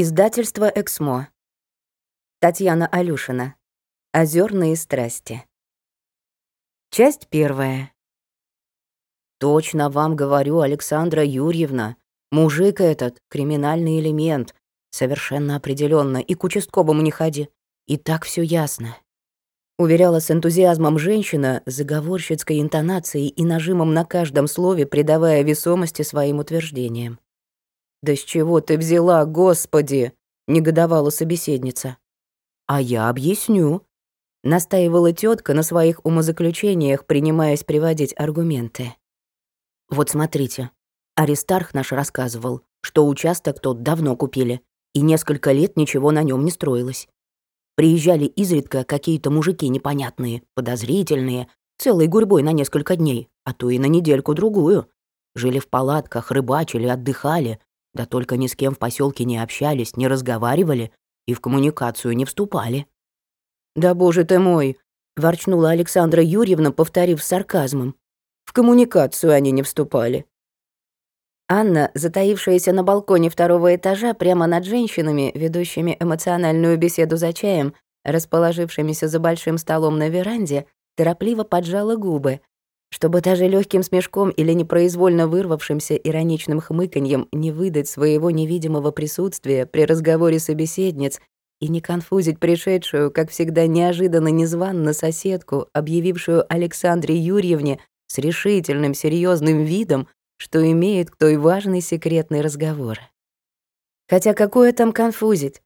Издательство «Эксмо». Татьяна Алюшина. Озерные страсти. Часть первая. Точно вам говорю, Александра Юрьевна, мужик этот — криминальный элемент. Совершенно определенно, и к участковому не ходи. И так все ясно. Уверяла с энтузиазмом женщина, заговорщицкой интонацией и нажимом на каждом слове, придавая весомости своим утверждениям. «Да с чего ты взяла, Господи?» — негодовала собеседница. «А я объясню», — настаивала тетка на своих умозаключениях, принимаясь приводить аргументы. «Вот смотрите, Аристарх наш рассказывал, что участок тот давно купили, и несколько лет ничего на нем не строилось. Приезжали изредка какие-то мужики непонятные, подозрительные, целой гурьбой на несколько дней, а то и на недельку-другую. Жили в палатках, рыбачили, отдыхали, да только ни с кем в поселке не общались, не разговаривали и в коммуникацию не вступали. «Да боже ты мой!» — ворчнула Александра Юрьевна, повторив с сарказмом. «В коммуникацию они не вступали». Анна, затаившаяся на балконе второго этажа прямо над женщинами, ведущими эмоциональную беседу за чаем, расположившимися за большим столом на веранде, торопливо поджала губы, чтобы даже легким смешком или непроизвольно вырвавшимся ироничным хмыканьем не выдать своего невидимого присутствия при разговоре собеседниц и не конфузить пришедшую, как всегда неожиданно незванно соседку, объявившую Александре Юрьевне с решительным серьезным видом, что имеет к той важный секретный разговор. Хотя какое там конфузить?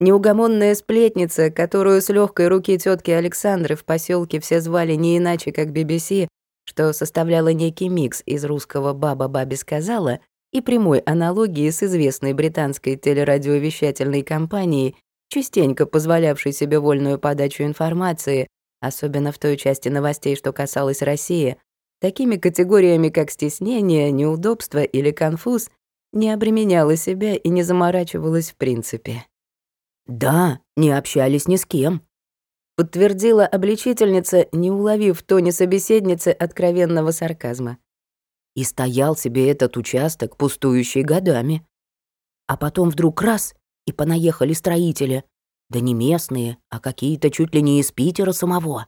Неугомонная сплетница, которую с легкой руки тетки Александры в поселке все звали не иначе, как BBC, что составляло некий микс из русского «баба бабе сказала» и прямой аналогии с известной британской телерадиовещательной компанией, частенько позволявшей себе вольную подачу информации, особенно в той части новостей, что касалось России, такими категориями, как стеснение, неудобство или конфуз, не обременяла себя и не заморачивалась в принципе. «Да, не общались ни с кем», подтвердила обличительница, не уловив в тоне собеседницы откровенного сарказма. И стоял себе этот участок, пустующий годами. А потом вдруг раз, и понаехали строители. Да не местные, а какие-то чуть ли не из Питера самого.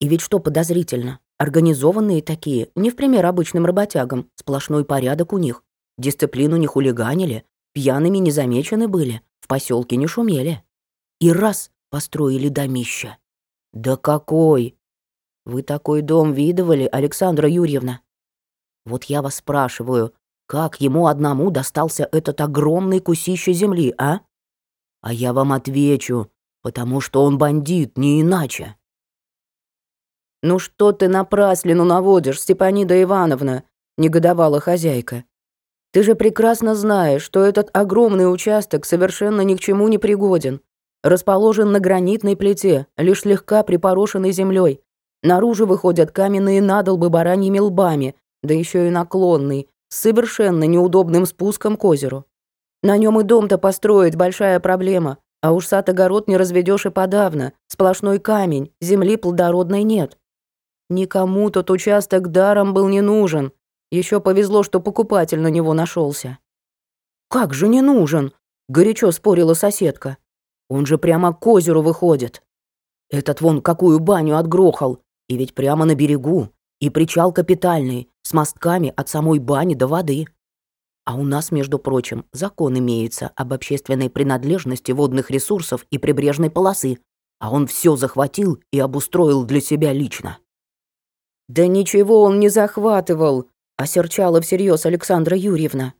И ведь что подозрительно, организованные такие, не в пример обычным работягам, сплошной порядок у них. Дисциплину не хулиганили, пьяными не замечены были, в поселке не шумели. И раз построили домище. Да какой? Вы такой дом видывали, Александра Юрьевна? Вот я вас спрашиваю, как ему одному достался этот огромный кусище земли, а? А я вам отвечу, потому что он бандит, не иначе. «Ну что ты напраслину наводишь, Степанида Ивановна?» — негодовала хозяйка. «Ты же прекрасно знаешь, что этот огромный участок совершенно ни к чему не пригоден расположен на гранитной плите, лишь слегка припорошенной землей. Наружу выходят каменные надолбы бараньими лбами, да еще и наклонный, с совершенно неудобным спуском к озеру. На нем и дом-то построить большая проблема, а уж сад-огород не разведешь и подавно, сплошной камень, земли плодородной нет. Никому тот участок даром был не нужен. Еще повезло, что покупатель на него нашелся. «Как же не нужен?» — горячо спорила соседка. Он же прямо к озеру выходит. Этот вон какую баню отгрохал. И ведь прямо на берегу. И причал капитальный, с мостками от самой бани до воды. А у нас, между прочим, закон имеется об общественной принадлежности водных ресурсов и прибрежной полосы. А он все захватил и обустроил для себя лично. «Да ничего он не захватывал», — осерчала всерьез Александра Юрьевна.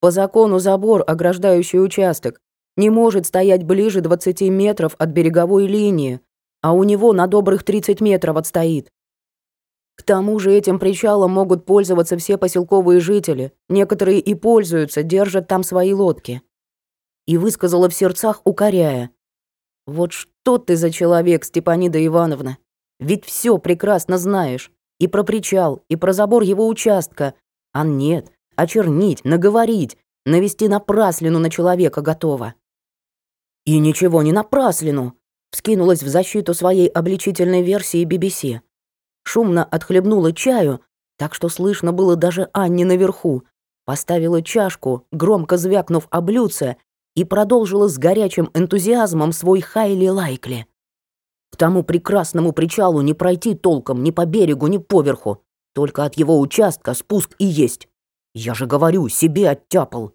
«По закону забор, ограждающий участок, не может стоять ближе 20 метров от береговой линии, а у него на добрых 30 метров отстоит. К тому же этим причалом могут пользоваться все поселковые жители, некоторые и пользуются, держат там свои лодки. И высказала в сердцах, укоряя. «Вот что ты за человек, Степанида Ивановна? Ведь все прекрасно знаешь. И про причал, и про забор его участка. А нет, очернить, наговорить, навести напраслину на человека готова. «И ничего не напраслину!» — вскинулась в защиту своей обличительной версии BBC. Шумно отхлебнула чаю, так что слышно было даже Анне наверху. Поставила чашку, громко звякнув о блюдце, и продолжила с горячим энтузиазмом свой хайли-лайкли. К тому прекрасному причалу не пройти толком ни по берегу, ни поверху. Только от его участка спуск и есть. Я же говорю, себе оттяпал.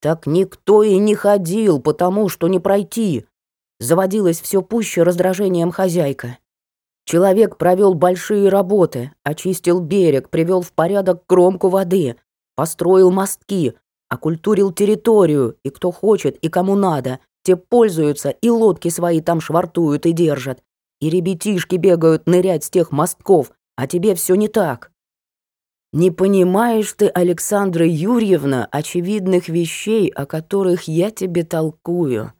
Так никто и не ходил, потому что не пройти. Заводилась все пуще раздражением хозяйка. Человек провел большие работы, очистил берег, привел в порядок кромку воды, построил мостки, окультурил территорию, и кто хочет, и кому надо, те пользуются, и лодки свои там швартуют и держат. И ребятишки бегают нырять с тех мостков, а тебе все не так. Не понимаешь ты, Александра Юрьевна, очевидных вещей, о которых я тебе толкую.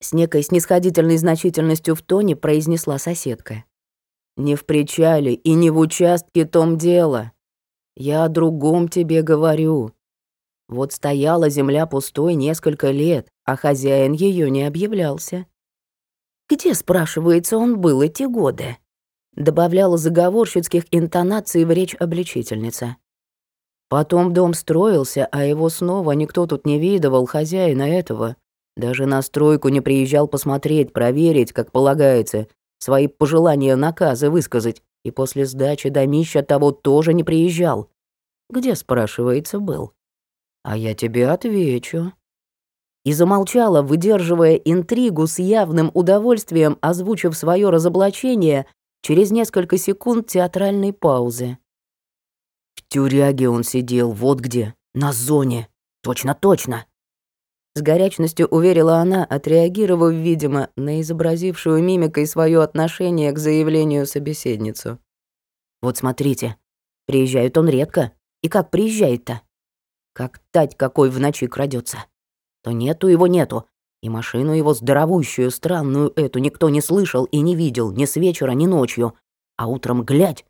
С некой снисходительной значительностью в тоне произнесла соседка. Не в причале и не в участке том дело. Я о другом тебе говорю. Вот стояла земля пустой несколько лет, а хозяин ее не объявлялся. Где, спрашивается, он был эти годы? Добавляла заговорщицких интонаций в речь обличительница. Потом дом строился, а его снова никто тут не видывал, хозяина этого. Даже на стройку не приезжал посмотреть, проверить, как полагается, свои пожелания, наказы высказать, и после сдачи домища того тоже не приезжал. Где, спрашивается, был? А я тебе отвечу и замолчала, выдерживая интригу с явным удовольствием, озвучив свое разоблачение через несколько секунд театральной паузы. В тюряге он сидел, вот где, на зоне. Точно-точно. С горячностью уверила она, отреагировав, видимо, на изобразившую мимикой свое отношение к заявлению собеседницу. «Вот смотрите, приезжает он редко. И как приезжает-то? Как тать какой в ночи крадется то нету его нету. И машину его здоровущую, странную эту никто не слышал и не видел ни с вечера, ни ночью. А утром глядь,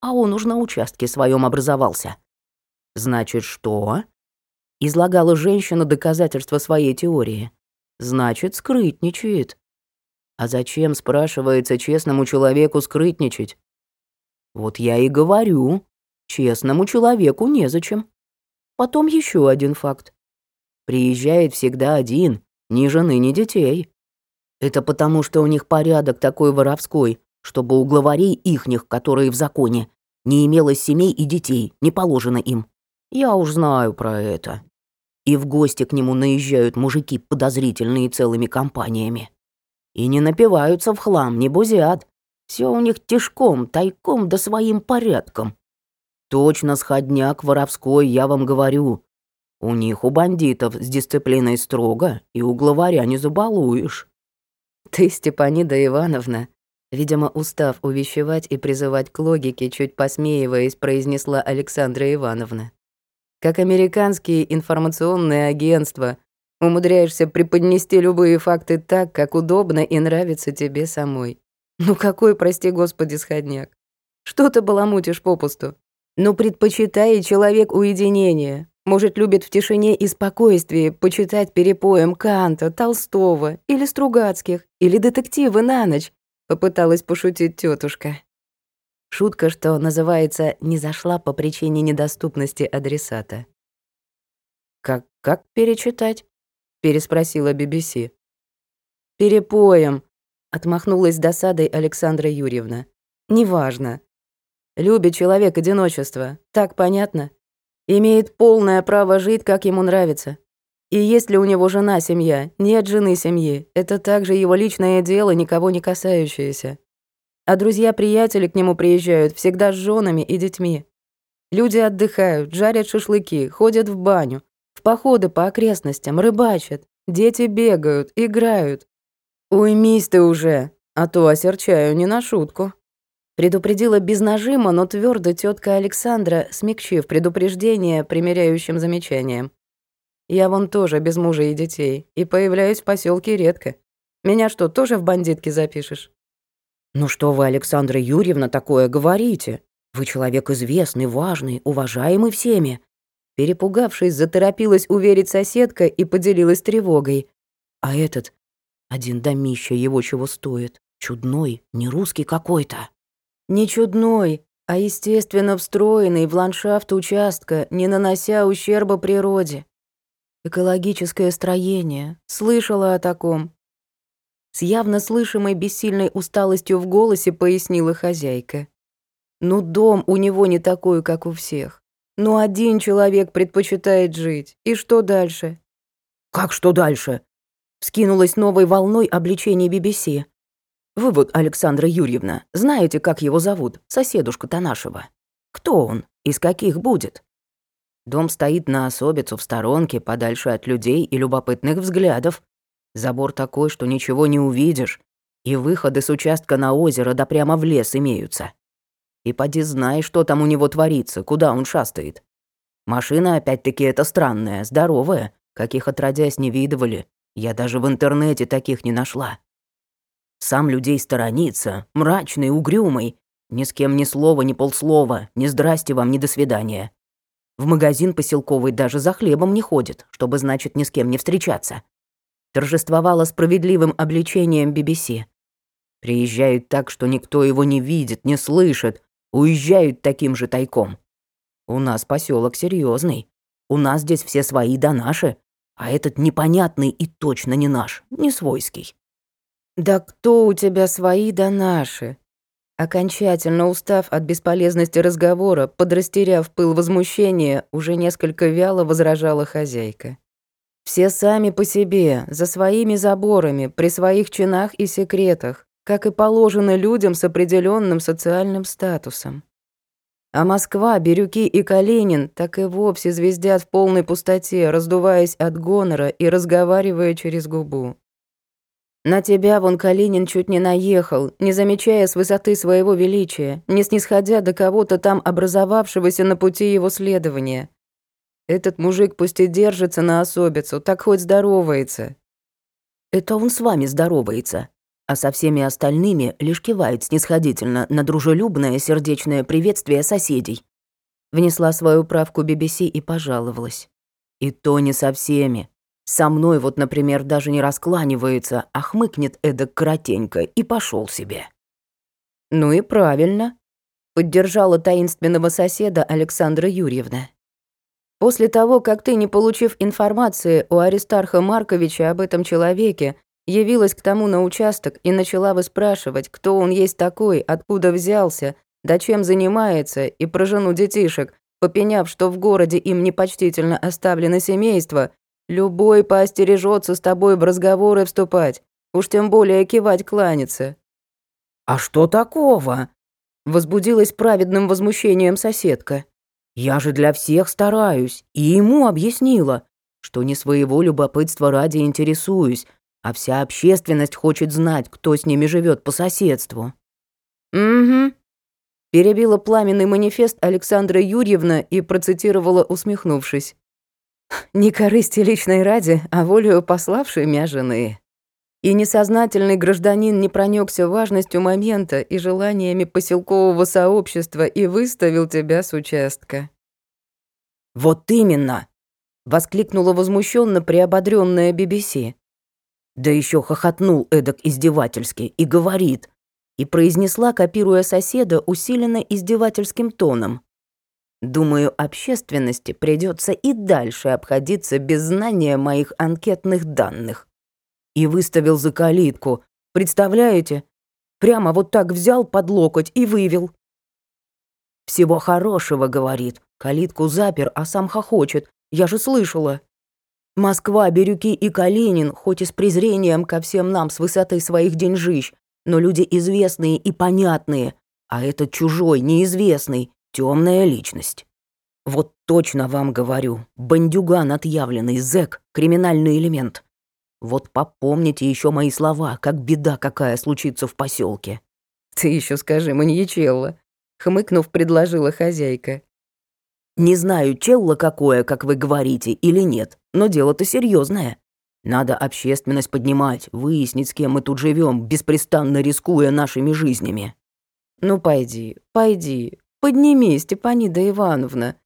а он уж на участке своем образовался. Значит, что? Излагала женщина доказательства своей теории. Значит, скрытничает. А зачем, спрашивается, честному человеку скрытничать? Вот я и говорю, честному человеку незачем. Потом еще один факт. Приезжает всегда один, ни жены, ни детей. Это потому, что у них порядок такой воровской, чтобы у главарей ихних, которые в законе, не имелось семей и детей, не положено им. Я уж знаю про это. И в гости к нему наезжают мужики подозрительные целыми компаниями. И не напиваются в хлам, не бузят. Все у них тишком, тайком да своим порядком. Точно сходняк воровской, я вам говорю. У них, у бандитов, с дисциплиной строго, и у главаря не забалуешь. Ты, Степанида Ивановна, видимо, устав увещевать и призывать к логике, чуть посмеиваясь, произнесла Александра Ивановна. Как американские информационные агентства, умудряешься преподнести любые факты так, как удобно и нравится тебе самой. Ну какой, прости господи, сходняк? Что ты баламутишь попусту? Ну предпочитай человек уединения, может, любит в тишине и спокойствии почитать перепоем Канта, Толстого или Стругацких, или детективы на ночь, попыталась пошутить тетушка. Шутка, что называется, не зашла по причине недоступности адресата. «Как, как перечитать?» — переспросила BBC. «Перепоем», — отмахнулась досадой Александра Юрьевна. «Неважно. Любит человек одиночество, так понятно?» Имеет полное право жить, как ему нравится. И есть ли у него жена, семья, нет жены, семьи, это также его личное дело, никого не касающееся. А друзья-приятели к нему приезжают всегда с женами и детьми. Люди отдыхают, жарят шашлыки, ходят в баню, в походы по окрестностям, рыбачат, дети бегают, играют. Уймись ты уже, а то осерчаю не на шутку. Предупредила без нажима, но твердо тетка Александра, смягчив предупреждение примеряющим замечанием. «Я вон тоже без мужа и детей, и появляюсь в поселке редко. Меня что, тоже в бандитки запишешь?» «Ну что вы, Александра Юрьевна, такое говорите? Вы человек известный, важный, уважаемый всеми». Перепугавшись, заторопилась уверить соседка и поделилась тревогой. А этот, один домища его чего стоит, чудной, не русский какой-то. Не чудной, а естественно встроенный в ландшафт участка, не нанося ущерба природе. Экологическое строение. Слышала о таком. С явно слышимой бессильной усталостью в голосе пояснила хозяйка. Ну, дом у него не такой, как у всех. Ну, один человек предпочитает жить. И что дальше? Как что дальше? Вскинулась новой волной обличение BBC. Вы вот, Александра Юрьевна, знаете, как его зовут, соседушку-то нашего? Кто он? Из каких будет? Дом стоит на особицу в сторонке, подальше от людей и любопытных взглядов. Забор такой, что ничего не увидишь. И выходы с участка на озеро да прямо в лес имеются. И поди знай, что там у него творится, куда он шастает. Машина опять-таки это странная, здоровая, каких отродясь не видывали. Я даже в интернете таких не нашла. Сам людей сторонится, мрачный, угрюмый. Ни с кем ни слова, ни полслова, ни здрасте вам, ни до свидания. В магазин поселковый даже за хлебом не ходит, чтобы, значит, ни с кем не встречаться. Торжествовала справедливым обличением BBC. Приезжают так, что никто его не видит, не слышит, уезжают таким же тайком. У нас поселок серьезный. У нас здесь все свои да наши, а этот непонятный и точно не наш, не свойский. «Да кто у тебя свои да наши?» Окончательно устав от бесполезности разговора, подрастеряв пыл возмущения, уже несколько вяло возражала хозяйка. «Все сами по себе, за своими заборами, при своих чинах и секретах, как и положено людям с определенным социальным статусом. А Москва, Бирюки и Калинин так и вовсе звездят в полной пустоте, раздуваясь от гонора и разговаривая через губу. На тебя вон Калинин чуть не наехал, не замечая с высоты своего величия, не снисходя до кого-то там образовавшегося на пути его следования. Этот мужик пусть и держится на особицу, так хоть здоровается. Это он с вами здоровается, а со всеми остальными лишь кивает снисходительно на дружелюбное сердечное приветствие соседей. Внесла свою правку BBC и пожаловалась. И то не со всеми. Со мной вот, например, даже не раскланивается, а хмыкнет эдак коротенько и пошел себе. Ну и правильно, поддержала таинственного соседа Александра Юрьевна. После того, как ты, не получив информации у Аристарха Марковича об этом человеке, явилась к тому на участок и начала выспрашивать, кто он есть такой, откуда взялся, да чем занимается, и про жену детишек, попеняв, что в городе им непочтительно оставлено семейство, Любой поостережется с тобой в разговоры вступать, уж тем более кивать кланяться». «А что такого?» — возбудилась праведным возмущением соседка. «Я же для всех стараюсь, и ему объяснила, что не своего любопытства ради интересуюсь, а вся общественность хочет знать, кто с ними живет по соседству». «Угу», перебила пламенный манифест Александра Юрьевна и процитировала, усмехнувшись. Не корысти личной ради, а волею пославшей меня жены. И несознательный гражданин не проникся важностью момента и желаниями поселкового сообщества и выставил тебя с участка. «Вот именно!» — воскликнула возмущенно приободрённая BBC. Да еще хохотнул эдак издевательски и говорит, и произнесла, копируя соседа, усиленно издевательским тоном. Думаю, общественности придется и дальше обходиться без знания моих анкетных данных. И выставил за калитку. Представляете? Прямо вот так взял под локоть и вывел. «Всего хорошего», — говорит. Калитку запер, а сам хохочет. Я же слышала. Москва, Бирюки и Калинин, хоть и с презрением ко всем нам с высоты своих деньжищ, но люди известные и понятные, а этот чужой, неизвестный, Темная личность. Вот точно вам говорю, бандюган отъявленный, зэк, криминальный элемент. Вот попомните еще мои слова, как беда какая случится в поселке. Ты еще скажи, маньячелла, хмыкнув, предложила хозяйка. Не знаю, челло какое, как вы говорите, или нет, но дело-то серьезное. Надо общественность поднимать, выяснить, с кем мы тут живем, беспрестанно рискуя нашими жизнями. Ну пойди, пойди, «Подними, Степанида Ивановна!»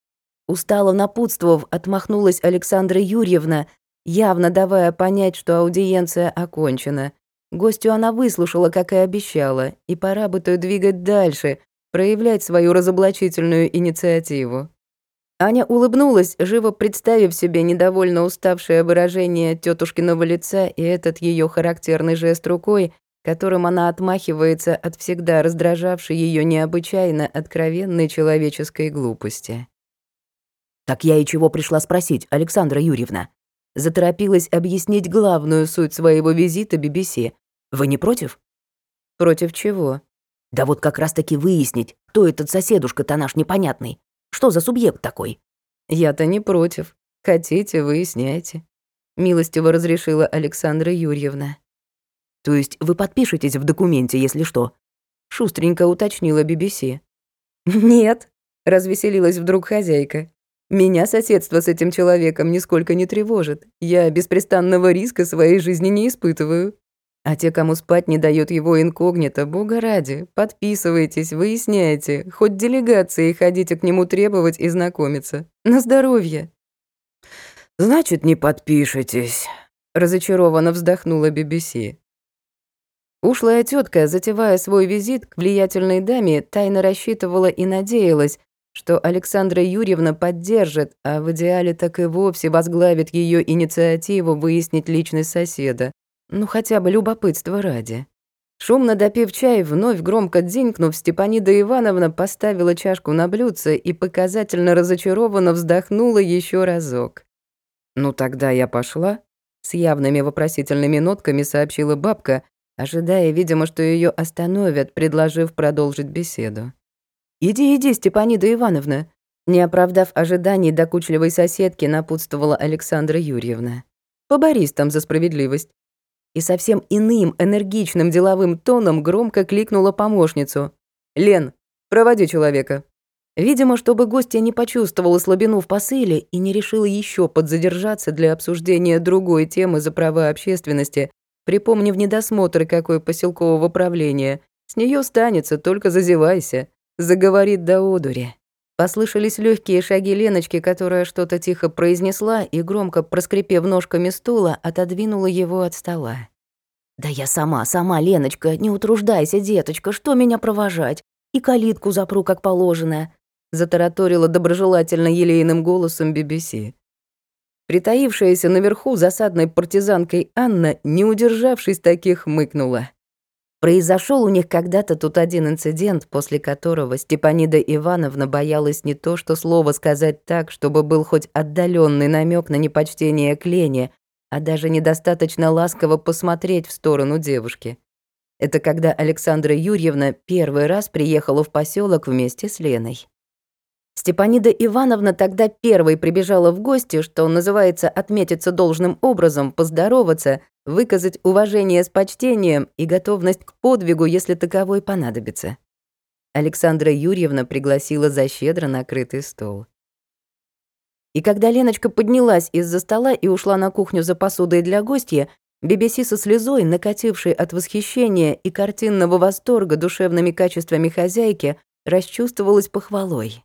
Устало напутствовав, отмахнулась Александра Юрьевна, явно давая понять, что аудиенция окончена. Гостю она выслушала, как и обещала, и пора бы то двигать дальше, проявлять свою разоблачительную инициативу. Аня улыбнулась, живо представив себе недовольно уставшее выражение тетушкиного лица и этот ее характерный жест рукой, которым она отмахивается от всегда раздражавшей ее необычайно откровенной человеческой глупости. «Так я и чего пришла спросить, Александра Юрьевна?» Заторопилась объяснить главную суть своего визита BBC. «Вы не против?» «Против чего?» «Да вот как раз-таки выяснить, кто этот соседушка-то наш непонятный. Что за субъект такой?» «Я-то не против. Хотите, выясняйте», — милостиво разрешила Александра Юрьевна. «То есть вы подпишетесь в документе, если что?» — шустренько уточнила BBC. «Нет», — развеселилась вдруг хозяйка. Меня соседство с этим человеком нисколько не тревожит. Я беспрестанного риска своей жизни не испытываю. А те, кому спать не дает его инкогнито, бога ради, подписывайтесь, выясняйте, хоть делегации ходите к нему требовать и знакомиться. На здоровье. Значит, не подпишетесь, разочарованно вздохнула BBC. Ушлая тетка, затевая свой визит к влиятельной даме, тайно рассчитывала и надеялась, что Александра Юрьевна поддержит, а в идеале так и вовсе возглавит ее инициативу выяснить личность соседа. Ну, хотя бы любопытство ради. Шумно допив чай, вновь громко дзинькнув, Степанида Ивановна поставила чашку на блюдце и показательно разочарованно вздохнула еще разок. «Ну, тогда я пошла», — с явными вопросительными нотками сообщила бабка, ожидая, видимо, что ее остановят, предложив продолжить беседу. «Иди, иди, Степанида Ивановна», не оправдав ожиданий докучливой соседки, напутствовала Александра Юрьевна. «Поборись там за справедливость». И совсем иным, энергичным деловым тоном громко кликнула помощницу. «Лен, проводи человека». Видимо, чтобы гостья не почувствовала слабину в посыле и не решила еще подзадержаться для обсуждения другой темы за права общественности, припомнив недосмотры какой поселкового правления, с нее станется, только зазевайся заговорит до одури. Послышались легкие шаги Леночки, которая что-то тихо произнесла и, громко проскрипев ножками стула, отодвинула его от стола. «Да я сама, сама, Леночка, не утруждайся, деточка, что меня провожать? И калитку запру, как положено», — затараторила доброжелательно елейным голосом BBC. Притаившаяся наверху засадной партизанкой Анна, не удержавшись таких, мыкнула. Произошел у них когда-то тут один инцидент, после которого Степанида Ивановна боялась не то, что слово сказать так, чтобы был хоть отдаленный намек на непочтение к Лене, а даже недостаточно ласково посмотреть в сторону девушки. Это когда Александра Юрьевна первый раз приехала в поселок вместе с Леной. Степанида Ивановна тогда первой прибежала в гости, что называется отметиться должным образом, поздороваться, выказать уважение с почтением и готовность к подвигу, если таковой понадобится. Александра Юрьевна пригласила за щедро накрытый стол. И когда Леночка поднялась из-за стола и ушла на кухню за посудой для гостя, BBC со слезой, накатившей от восхищения и картинного восторга душевными качествами хозяйки, расчувствовалась похвалой.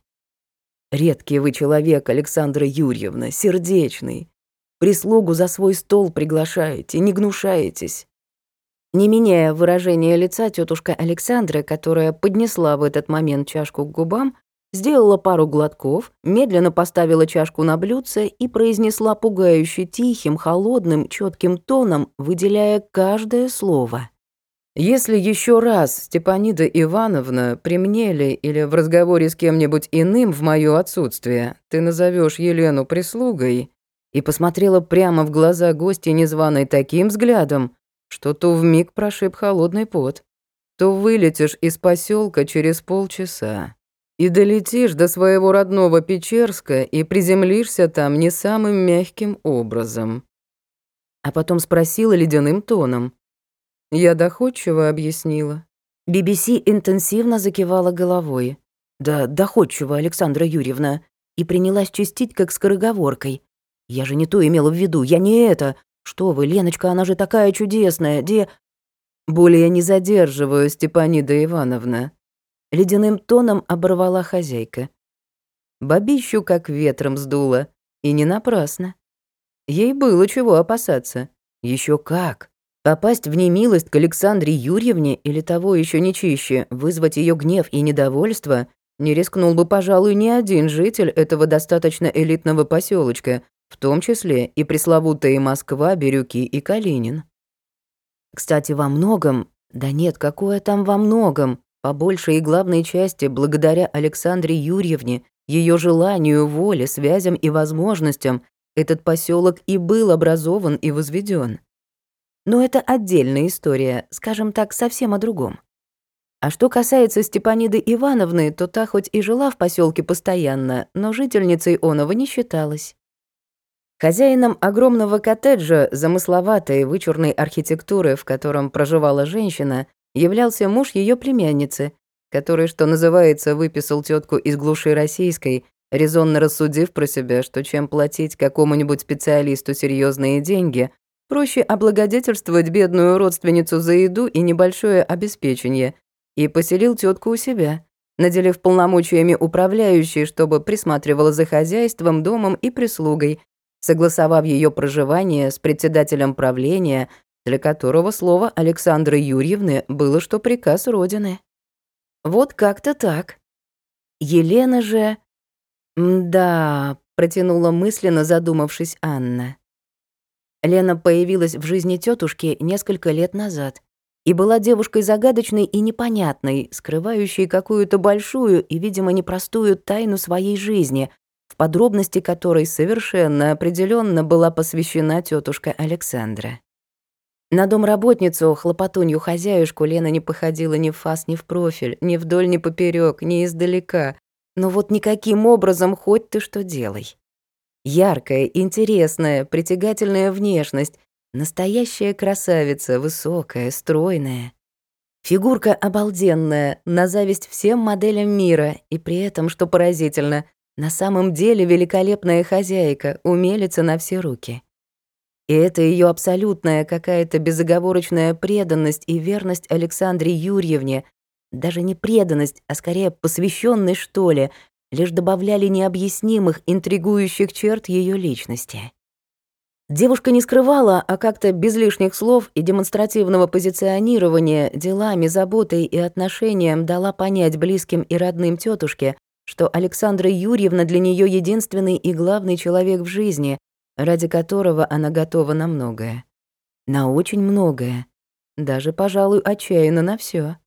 «Редкий вы человек, Александра Юрьевна, сердечный. Прислугу за свой стол приглашаете, не гнушаетесь». Не меняя выражения лица, тетушка Александра, которая поднесла в этот момент чашку к губам, сделала пару глотков, медленно поставила чашку на блюдце и произнесла пугающе тихим, холодным, четким тоном, выделяя каждое слово. «Если еще раз, Степанида Ивановна, при мне ли или в разговоре с кем-нибудь иным в моё отсутствие, ты назовешь Елену прислугой, и посмотрела прямо в глаза гостя незваной таким взглядом, что то вмиг прошиб холодный пот, то вылетишь из поселка через полчаса и долетишь до своего родного Печерска и приземлишься там не самым мягким образом. А потом спросила ледяным тоном. Я доходчиво объяснила. BBC интенсивно закивала головой. «Да, доходчиво, Александра Юрьевна», и принялась чистить, как скороговоркой. Я же не то имела в виду, я не это. Что вы, Леночка, она же такая чудесная, де...» «Более не задерживаю, Степанида Ивановна». Ледяным тоном оборвала хозяйка. Бабищу как ветром сдуло, и не напрасно. Ей было чего опасаться. Еще как. Попасть в немилость к Александре Юрьевне или того еще не чище, вызвать ее гнев и недовольство, Не рискнул бы, пожалуй, ни один житель этого достаточно элитного поселочка, в том числе и пресловутые Москва, Бирюки и Калинин. Кстати, во многом, да нет, какое там во многом, по большей и главной части, благодаря Александре Юрьевне, ее желанию, воле, связям и возможностям, этот поселок и был образован и возведен. Но это отдельная история, скажем так, совсем о другом. А что касается Степаниды Ивановны, то та хоть и жила в поселке постоянно, но жительницей Онова не считалась. Хозяином огромного коттеджа, замысловатой вычурной архитектуры, в котором проживала женщина, являлся муж ее племянницы, который, что называется, выписал тетку из глуши российской, резонно рассудив про себя, что чем платить какому-нибудь специалисту серьезные деньги, проще облагодетельствовать бедную родственницу за еду и небольшое обеспечение, и поселил тетку у себя, наделив полномочиями управляющей, чтобы присматривала за хозяйством, домом и прислугой, согласовав ее проживание с председателем правления, для которого слово Александры Юрьевны было что приказ Родины. Вот как-то так. Елена же... «Да», — протянула мысленно, задумавшись Анна. Лена появилась в жизни тетушки несколько лет назад и была девушкой загадочной и непонятной, скрывающей какую-то большую и, видимо, непростую тайну своей жизни, в подробности которой совершенно определенно была посвящена тетушка Александра. На домработницу, хлопотунью хозяюшку Лена не походила ни в фас, ни в профиль, ни вдоль, ни поперек, ни издалека. Но вот никаким образом хоть ты что делай. Яркая, интересная, притягательная внешность, настоящая красавица, высокая, стройная. Фигурка обалденная, на зависть всем моделям мира, и при этом, что поразительно, на самом деле великолепная хозяйка, умелица на все руки. И это ее абсолютная какая-то безоговорочная преданность и верность Александре Юрьевне, даже не преданность, а скорее посвященность, что ли, лишь добавляли необъяснимых, интригующих черт ее личности. Девушка не скрывала, а как-то без лишних слов и демонстративного позиционирования делами, заботой и отношением дала понять близким и родным тетушке, что Александра Юрьевна для нее единственный и главный человек в жизни, ради которого она готова на многое. На очень многое. Даже, пожалуй, отчаянно на все.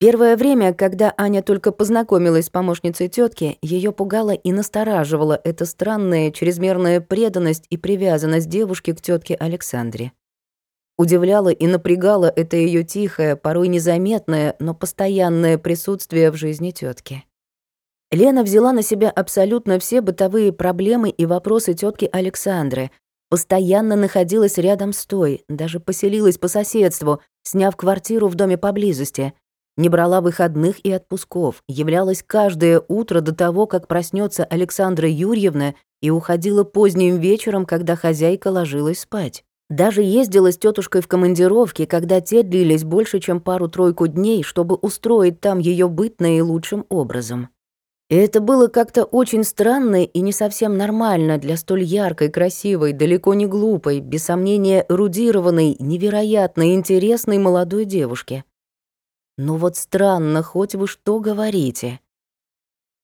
Первое время, когда Аня только познакомилась с помощницей тетки, ее пугала и настораживала эта странная чрезмерная преданность и привязанность девушки к тетке Александре. Удивляло и напрягало это ее тихое, порой незаметное, но постоянное присутствие в жизни тетки. Лена взяла на себя абсолютно все бытовые проблемы и вопросы тетки Александры, постоянно находилась рядом с той, даже поселилась по соседству, сняв квартиру в доме поблизости, не брала выходных и отпусков, являлась каждое утро до того, как проснется Александра Юрьевна и уходила поздним вечером, когда хозяйка ложилась спать. Даже ездила с тетушкой в командировки, когда те длились больше, чем пару-тройку дней, чтобы устроить там ее быт наилучшим образом. И это было как-то очень странно и не совсем нормально для столь яркой, красивой, далеко не глупой, без сомнения эрудированной, невероятно интересной молодой девушки. Ну вот странно, хоть вы что говорите.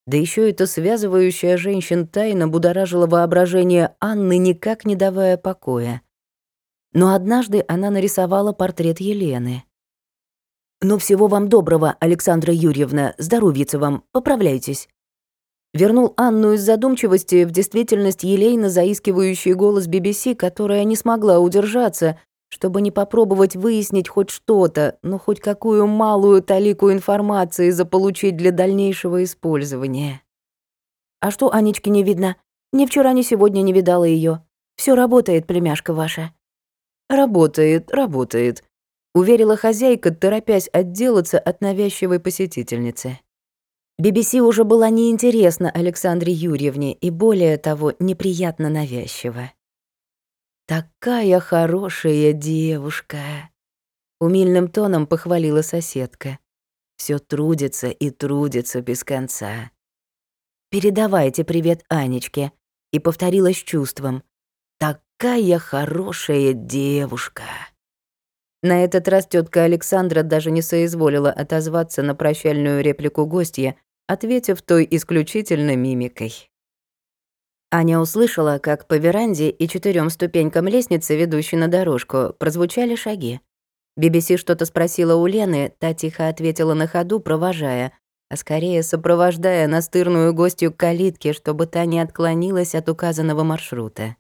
Да еще эта связывающая женщин тайна будоражила воображение Анны, никак не давая покоя. Но однажды она нарисовала портрет Елены. «Ну, всего вам доброго, Александра Юрьевна, здоровьица вам, поправляйтесь». Вернул Анну из задумчивости в действительность елейно заискивающий голос BBC, которая не смогла удержаться, чтобы не попробовать выяснить хоть что-то, но хоть какую малую талику информации заполучить для дальнейшего использования. «А что Анечки не видно? Ни вчера, ни сегодня не видала ее. Все работает, племяшка ваша». «Работает, работает», — уверила хозяйка, торопясь отделаться от навязчивой посетительницы. BBC уже была неинтересна Александре Юрьевне и, более того, неприятно навязчива. «Такая хорошая девушка!» Умильным тоном похвалила соседка. Все трудится и трудится без конца. «Передавайте привет Анечке», и повторила с чувством. «Такая хорошая девушка!» На этот раз тетка Александра даже не соизволила отозваться на прощальную реплику гостья, ответив той исключительно мимикой. Аня услышала, как по веранде и четырем ступенькам лестницы, ведущей на дорожку, прозвучали шаги. BBC что-то спросила у Лены, та тихо ответила на ходу, провожая, а скорее сопровождая настырную гостью к калитке, чтобы та не отклонилась от указанного маршрута.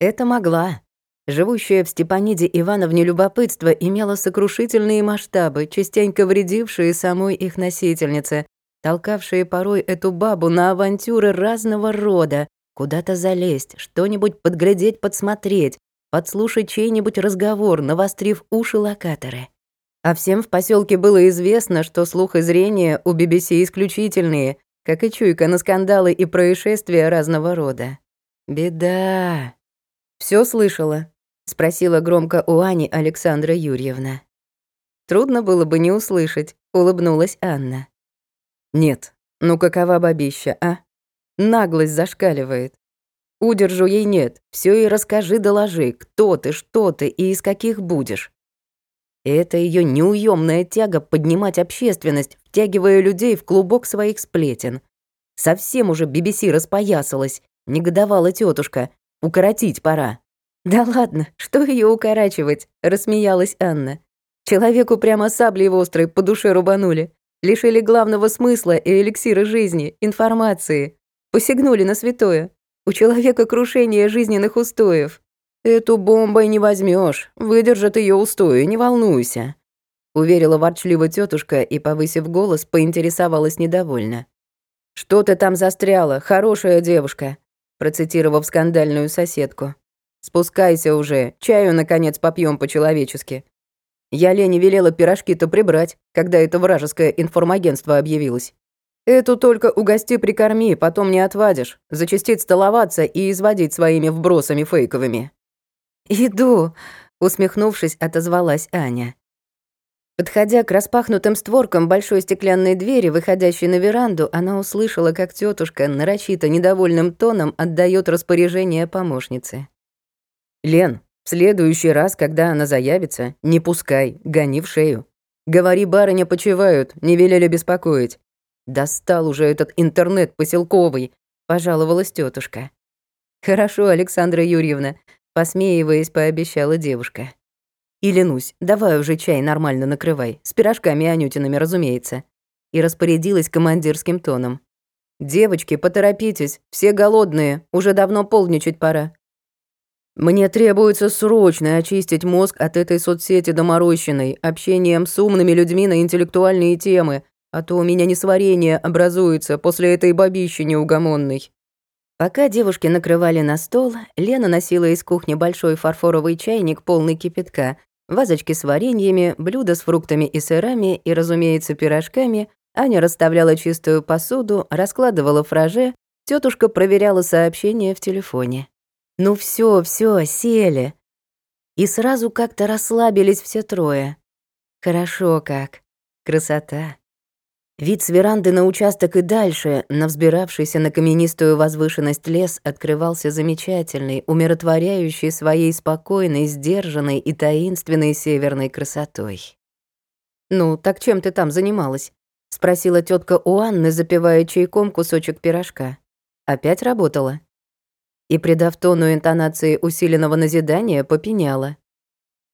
Это могла. Живущее в Степаниде Ивановне любопытство имело сокрушительные масштабы, частенько вредившие самой их носительнице, толкавшие порой эту бабу на авантюры разного рода, куда-то залезть, что-нибудь подглядеть, подсмотреть, подслушать чей-нибудь разговор, навострив уши локаторы. А всем в поселке было известно, что слух и зрение у BBC исключительные, как и чуйка на скандалы и происшествия разного рода. Беда. Все слышала? спросила громко у Ани Александра Юрьевна. Трудно было бы не услышать, улыбнулась Анна. Нет, ну какова бабища, а? Наглость зашкаливает. Удержу ей нет. Все и расскажи, доложи, кто ты, что ты и из каких будешь. Это ее неуемная тяга поднимать общественность, втягивая людей в клубок своих сплетен. Совсем уже BBC распоясалась, негодовала тетушка. Укоротить пора. Да ладно, что ее укорачивать? рассмеялась Анна. Человеку прямо саблей острой по душе рубанули. Лишили главного смысла и эликсира жизни, информации. Посягнули на святое. У человека крушение жизненных устоев. Эту бомбой не возьмешь, выдержат ее устои, не волнуйся. Уверила ворчливо тетушка и, повысив голос, поинтересовалась недовольно. «Что ты там застряла, хорошая девушка?» процитировав скандальную соседку. «Спускайся уже, чаю, наконец, попьем по-человечески. Я Лене велела пирожки-то прибрать, когда это вражеское информагентство объявилось. Эту только угости прикорми, потом не отвадишь. Зачастить столоваться и изводить своими вбросами фейковыми». «Иду», — усмехнувшись, отозвалась Аня. Подходя к распахнутым створкам большой стеклянной двери, выходящей на веранду, она услышала, как тетушка нарочито недовольным тоном отдает распоряжение помощнице. «Лен, в следующий раз, когда она заявится, не пускай, гони в шею. Говори, барыня почивают, не велели беспокоить. Достал уже этот интернет поселковый, пожаловалась тетушка. Хорошо, Александра Юрьевна, посмеиваясь, пообещала девушка. И давай уже чай нормально накрывай, с пирожками Анютиными, разумеется. И распорядилась командирским тоном. «Девочки, поторопитесь, все голодные, уже давно полдничать пора». Мне требуется срочно очистить мозг от этой соцсети доморощенной, общением с умными людьми на интеллектуальные темы, а то у меня несварение образуется после этой бабищи неугомонной». Пока девушки накрывали на стол, Лена носила из кухни большой фарфоровый чайник, полный кипятка, вазочки с вареньями, блюда с фруктами и сырами и, разумеется, пирожками, Аня расставляла чистую посуду, раскладывала фраже, тетушка проверяла сообщения в телефоне. «Ну все, все, сели». И сразу как-то расслабились все трое. Хорошо как. Красота. Вид с веранды на участок и дальше, на взбиравшийся на каменистую возвышенность лес, открывался замечательный, умиротворяющий своей спокойной, сдержанной и таинственной северной красотой. «Ну, так чем ты там занималась?» — спросила тетка у Анны, запивая чайком кусочек пирожка. «Опять работала?» И, придав тону интонации усиленного назидания, попеняла.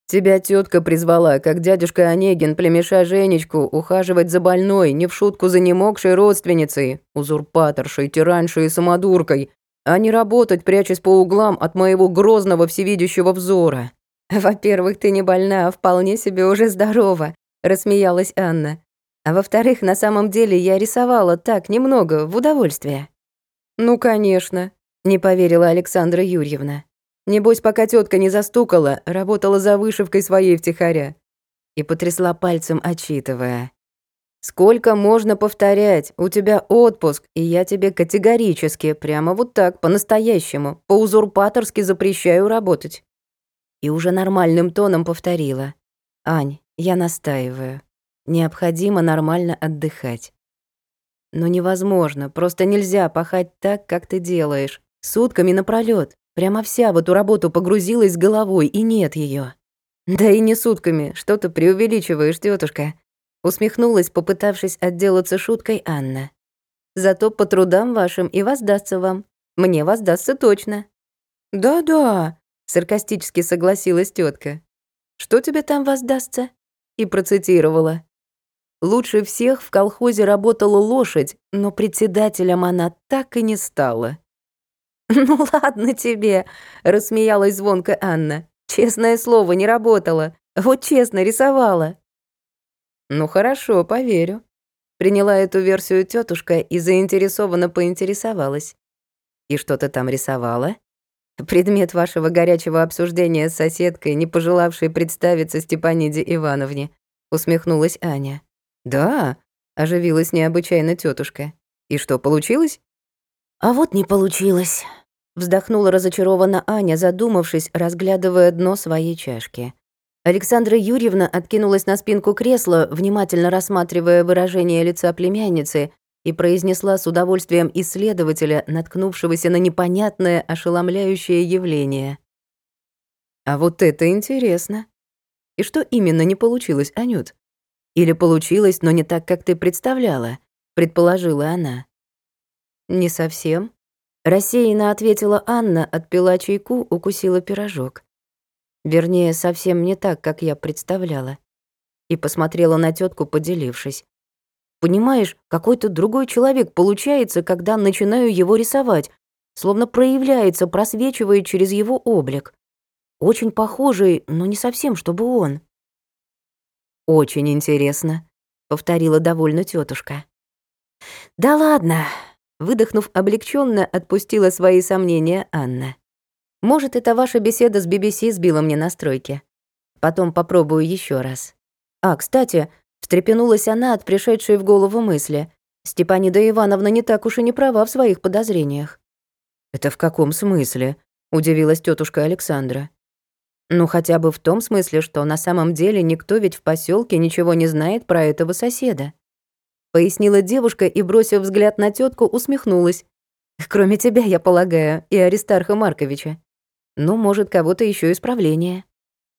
Тебя тетка призвала, как дядюшка Онегин, племеша Женечку, ухаживать за больной, не в шутку за немогшей родственницей, узурпаторшей, тираншей и самодуркой, а не работать, прячась по углам от моего грозного всевидящего взора. «Во-первых, ты не больна, а вполне себе уже здорова», — рассмеялась Анна. «А во-вторых, на самом деле я рисовала так, немного, в удовольствие». «Ну, конечно», — не поверила Александра Юрьевна. Небось, пока тетка не застукала, работала за вышивкой своей втихаря. И потрясла пальцем, отчитывая. «Сколько можно повторять? У тебя отпуск, и я тебе категорически, прямо вот так, по-настоящему, по-узурпаторски запрещаю работать». И уже нормальным тоном повторила. «Ань, я настаиваю. Необходимо нормально отдыхать. Но невозможно, просто нельзя пахать так, как ты делаешь, сутками напролёт. Прямо вся в эту работу погрузилась головой, и нет ее. Да и не сутками, что ты преувеличиваешь, тетушка. Усмехнулась, попытавшись отделаться шуткой Анна. Зато по трудам вашим и воздастся вам. Мне воздастся точно». «Да-да», — саркастически согласилась тетка. «Что тебе там воздастся?» И процитировала. «Лучше всех в колхозе работала лошадь, но председателем она так и не стала». «Ну ладно тебе», — рассмеялась звонко Анна. «Честное слово, не работала. Вот честно рисовала». «Ну хорошо, поверю». Приняла эту версию тетушка и заинтересованно поинтересовалась. «И что ты там рисовала?» Предмет вашего горячего обсуждения с соседкой, не пожелавшей представиться Степаниде Ивановне, усмехнулась Аня. Да, оживилась необычайно тетушка. И что, получилось? А вот не получилось. Вздохнула разочарованно Аня, задумавшись, разглядывая дно своей чашки. Александра Юрьевна откинулась на спинку кресла, внимательно рассматривая выражение лица племянницы, и произнесла с удовольствием исследователя, наткнувшегося на непонятное, ошеломляющее явление. «А вот это интересно. И что именно не получилось, Анют? Или получилось, но не так, как ты представляла?» — предположила она. «Не совсем», — рассеянно ответила Анна, отпила чайку, укусила пирожок. Вернее, совсем не так, как я представляла. И посмотрела на тетку, поделившись. Понимаешь, какой-то другой человек получается, когда начинаю его рисовать, словно проявляется, просвечивает через его облик. Очень похожий, но не совсем, чтобы он. «Очень интересно», — повторила довольно тетушка. «Да ладно», — выдохнув облегченно, отпустила свои сомнения Анна. «Может, это ваша беседа с BBC сбила мне настройки. Потом попробую еще раз. А, кстати, Встрепенулась она от пришедшей в голову мысли. Степанида Ивановна не так уж и не права в своих подозрениях. «Это в каком смысле?» — удивилась тетушка Александра. «Ну, хотя бы в том смысле, что на самом деле никто ведь в поселке ничего не знает про этого соседа». Пояснила девушка и, бросив взгляд на тетку, усмехнулась. «Кроме тебя, я полагаю, и Аристарха Марковича. Ну, может, кого-то еще исправление».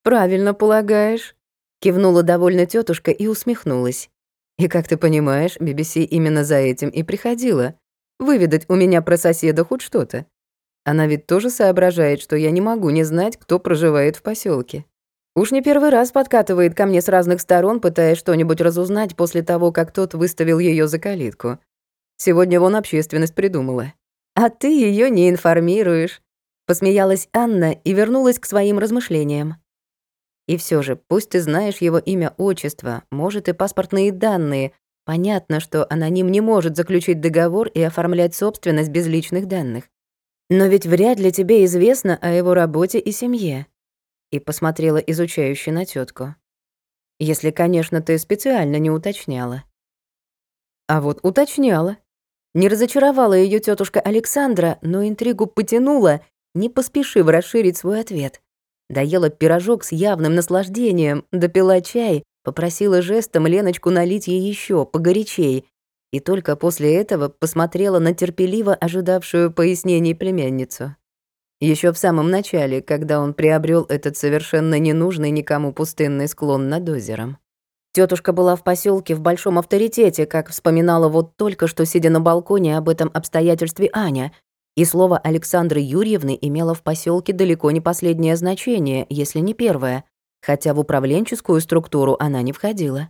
«Правильно полагаешь», Кивнула довольно тетушка и усмехнулась. И как ты понимаешь, BBC именно за этим и приходила. Выведать у меня про соседа хоть что-то. Она ведь тоже соображает, что я не могу не знать, кто проживает в поселке. Уж не первый раз подкатывает ко мне с разных сторон, пытаясь что-нибудь разузнать после того, как тот выставил ее за калитку. Сегодня вон общественность придумала. А ты ее не информируешь. Посмеялась Анна и вернулась к своим размышлениям. И все же, пусть ты знаешь его имя, отчество, может и паспортные данные, понятно, что аноним не может заключить договор и оформлять собственность без личных данных. Но ведь вряд ли тебе известно о его работе и семье. И посмотрела изучающе на тетку. Если, конечно, ты специально не уточняла. А вот уточняла. Не разочаровала ее тетушка Александра, но интригу потянула, не поспешив расширить свой ответ. Доела пирожок с явным наслаждением, допила чай, попросила жестом Леночку налить ей еще погорячей, и только после этого посмотрела на терпеливо ожидавшую пояснений племянницу. Еще в самом начале, когда он приобрел этот совершенно ненужный никому пустынный склон над озером. Тетушка была в поселке в большом авторитете, как вспоминала вот только что, сидя на балконе, об этом обстоятельстве Аня, и слово Александры Юрьевны имело в поселке далеко не последнее значение, если не первое, хотя в управленческую структуру она не входила.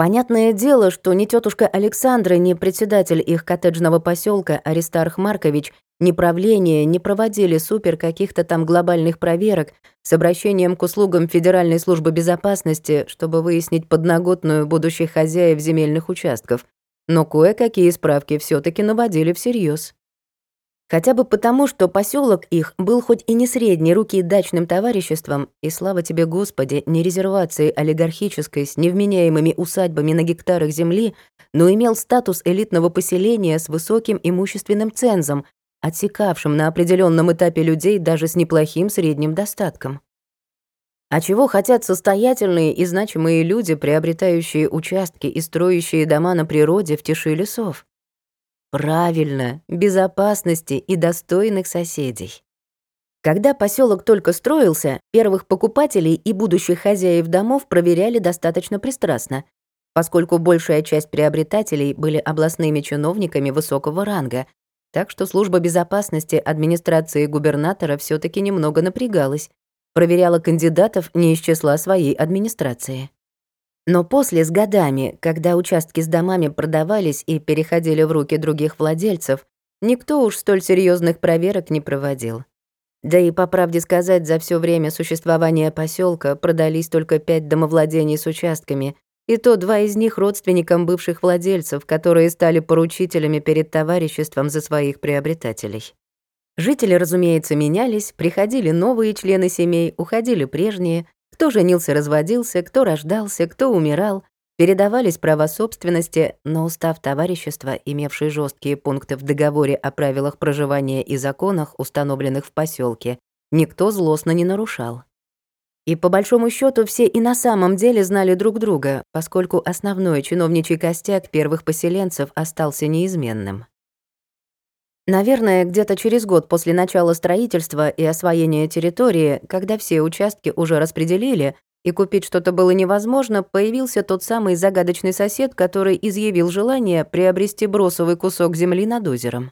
Понятное дело, что ни тетушка Александра, ни председатель их коттеджного поселка Аристарх Маркович, ни правление не проводили супер каких-то там глобальных проверок с обращением к услугам Федеральной службы безопасности, чтобы выяснить подноготную будущих хозяев земельных участков, но кое-какие справки все таки наводили всерьез. Хотя бы потому, что поселок их был хоть и не средней руки дачным товариществом, и слава тебе, Господи, не резервацией олигархической с невменяемыми усадьбами на гектарах земли, но имел статус элитного поселения с высоким имущественным цензом, отсекавшим на определенном этапе людей даже с неплохим средним достатком. А чего хотят состоятельные и значимые люди, приобретающие участки и строящие дома на природе в тиши лесов? Правильно, безопасности и достойных соседей. Когда поселок только строился, первых покупателей и будущих хозяев домов проверяли достаточно пристрастно. поскольку большая часть приобретателей были областными чиновниками высокого ранга, так что служба безопасности администрации губернатора все таки немного напрягалась, проверяла кандидатов не из числа своей администрации. Но после, с годами, когда участки с домами продавались и переходили в руки других владельцев, никто уж столь серьезных проверок не проводил. Да и, по правде сказать, за все время существования поселка продались только пять домовладений с участками, и то два из них родственникам бывших владельцев, которые стали поручителями перед товариществом за своих приобретателей. Жители, разумеется, менялись, приходили новые члены семей, уходили прежние, кто женился, разводился, кто рождался, кто умирал, передавались права собственности, но устав товарищества, имевший жесткие пункты в договоре о правилах проживания и законах, установленных в поселке, никто злостно не нарушал. И по большому счету все и на самом деле знали друг друга, поскольку основной чиновничий костяк первых поселенцев остался неизменным. Наверное, где-то через год после начала строительства и освоения территории, когда все участки уже распределили, и купить что-то было невозможно, появился тот самый загадочный сосед, который изъявил желание приобрести бросовый кусок земли над озером.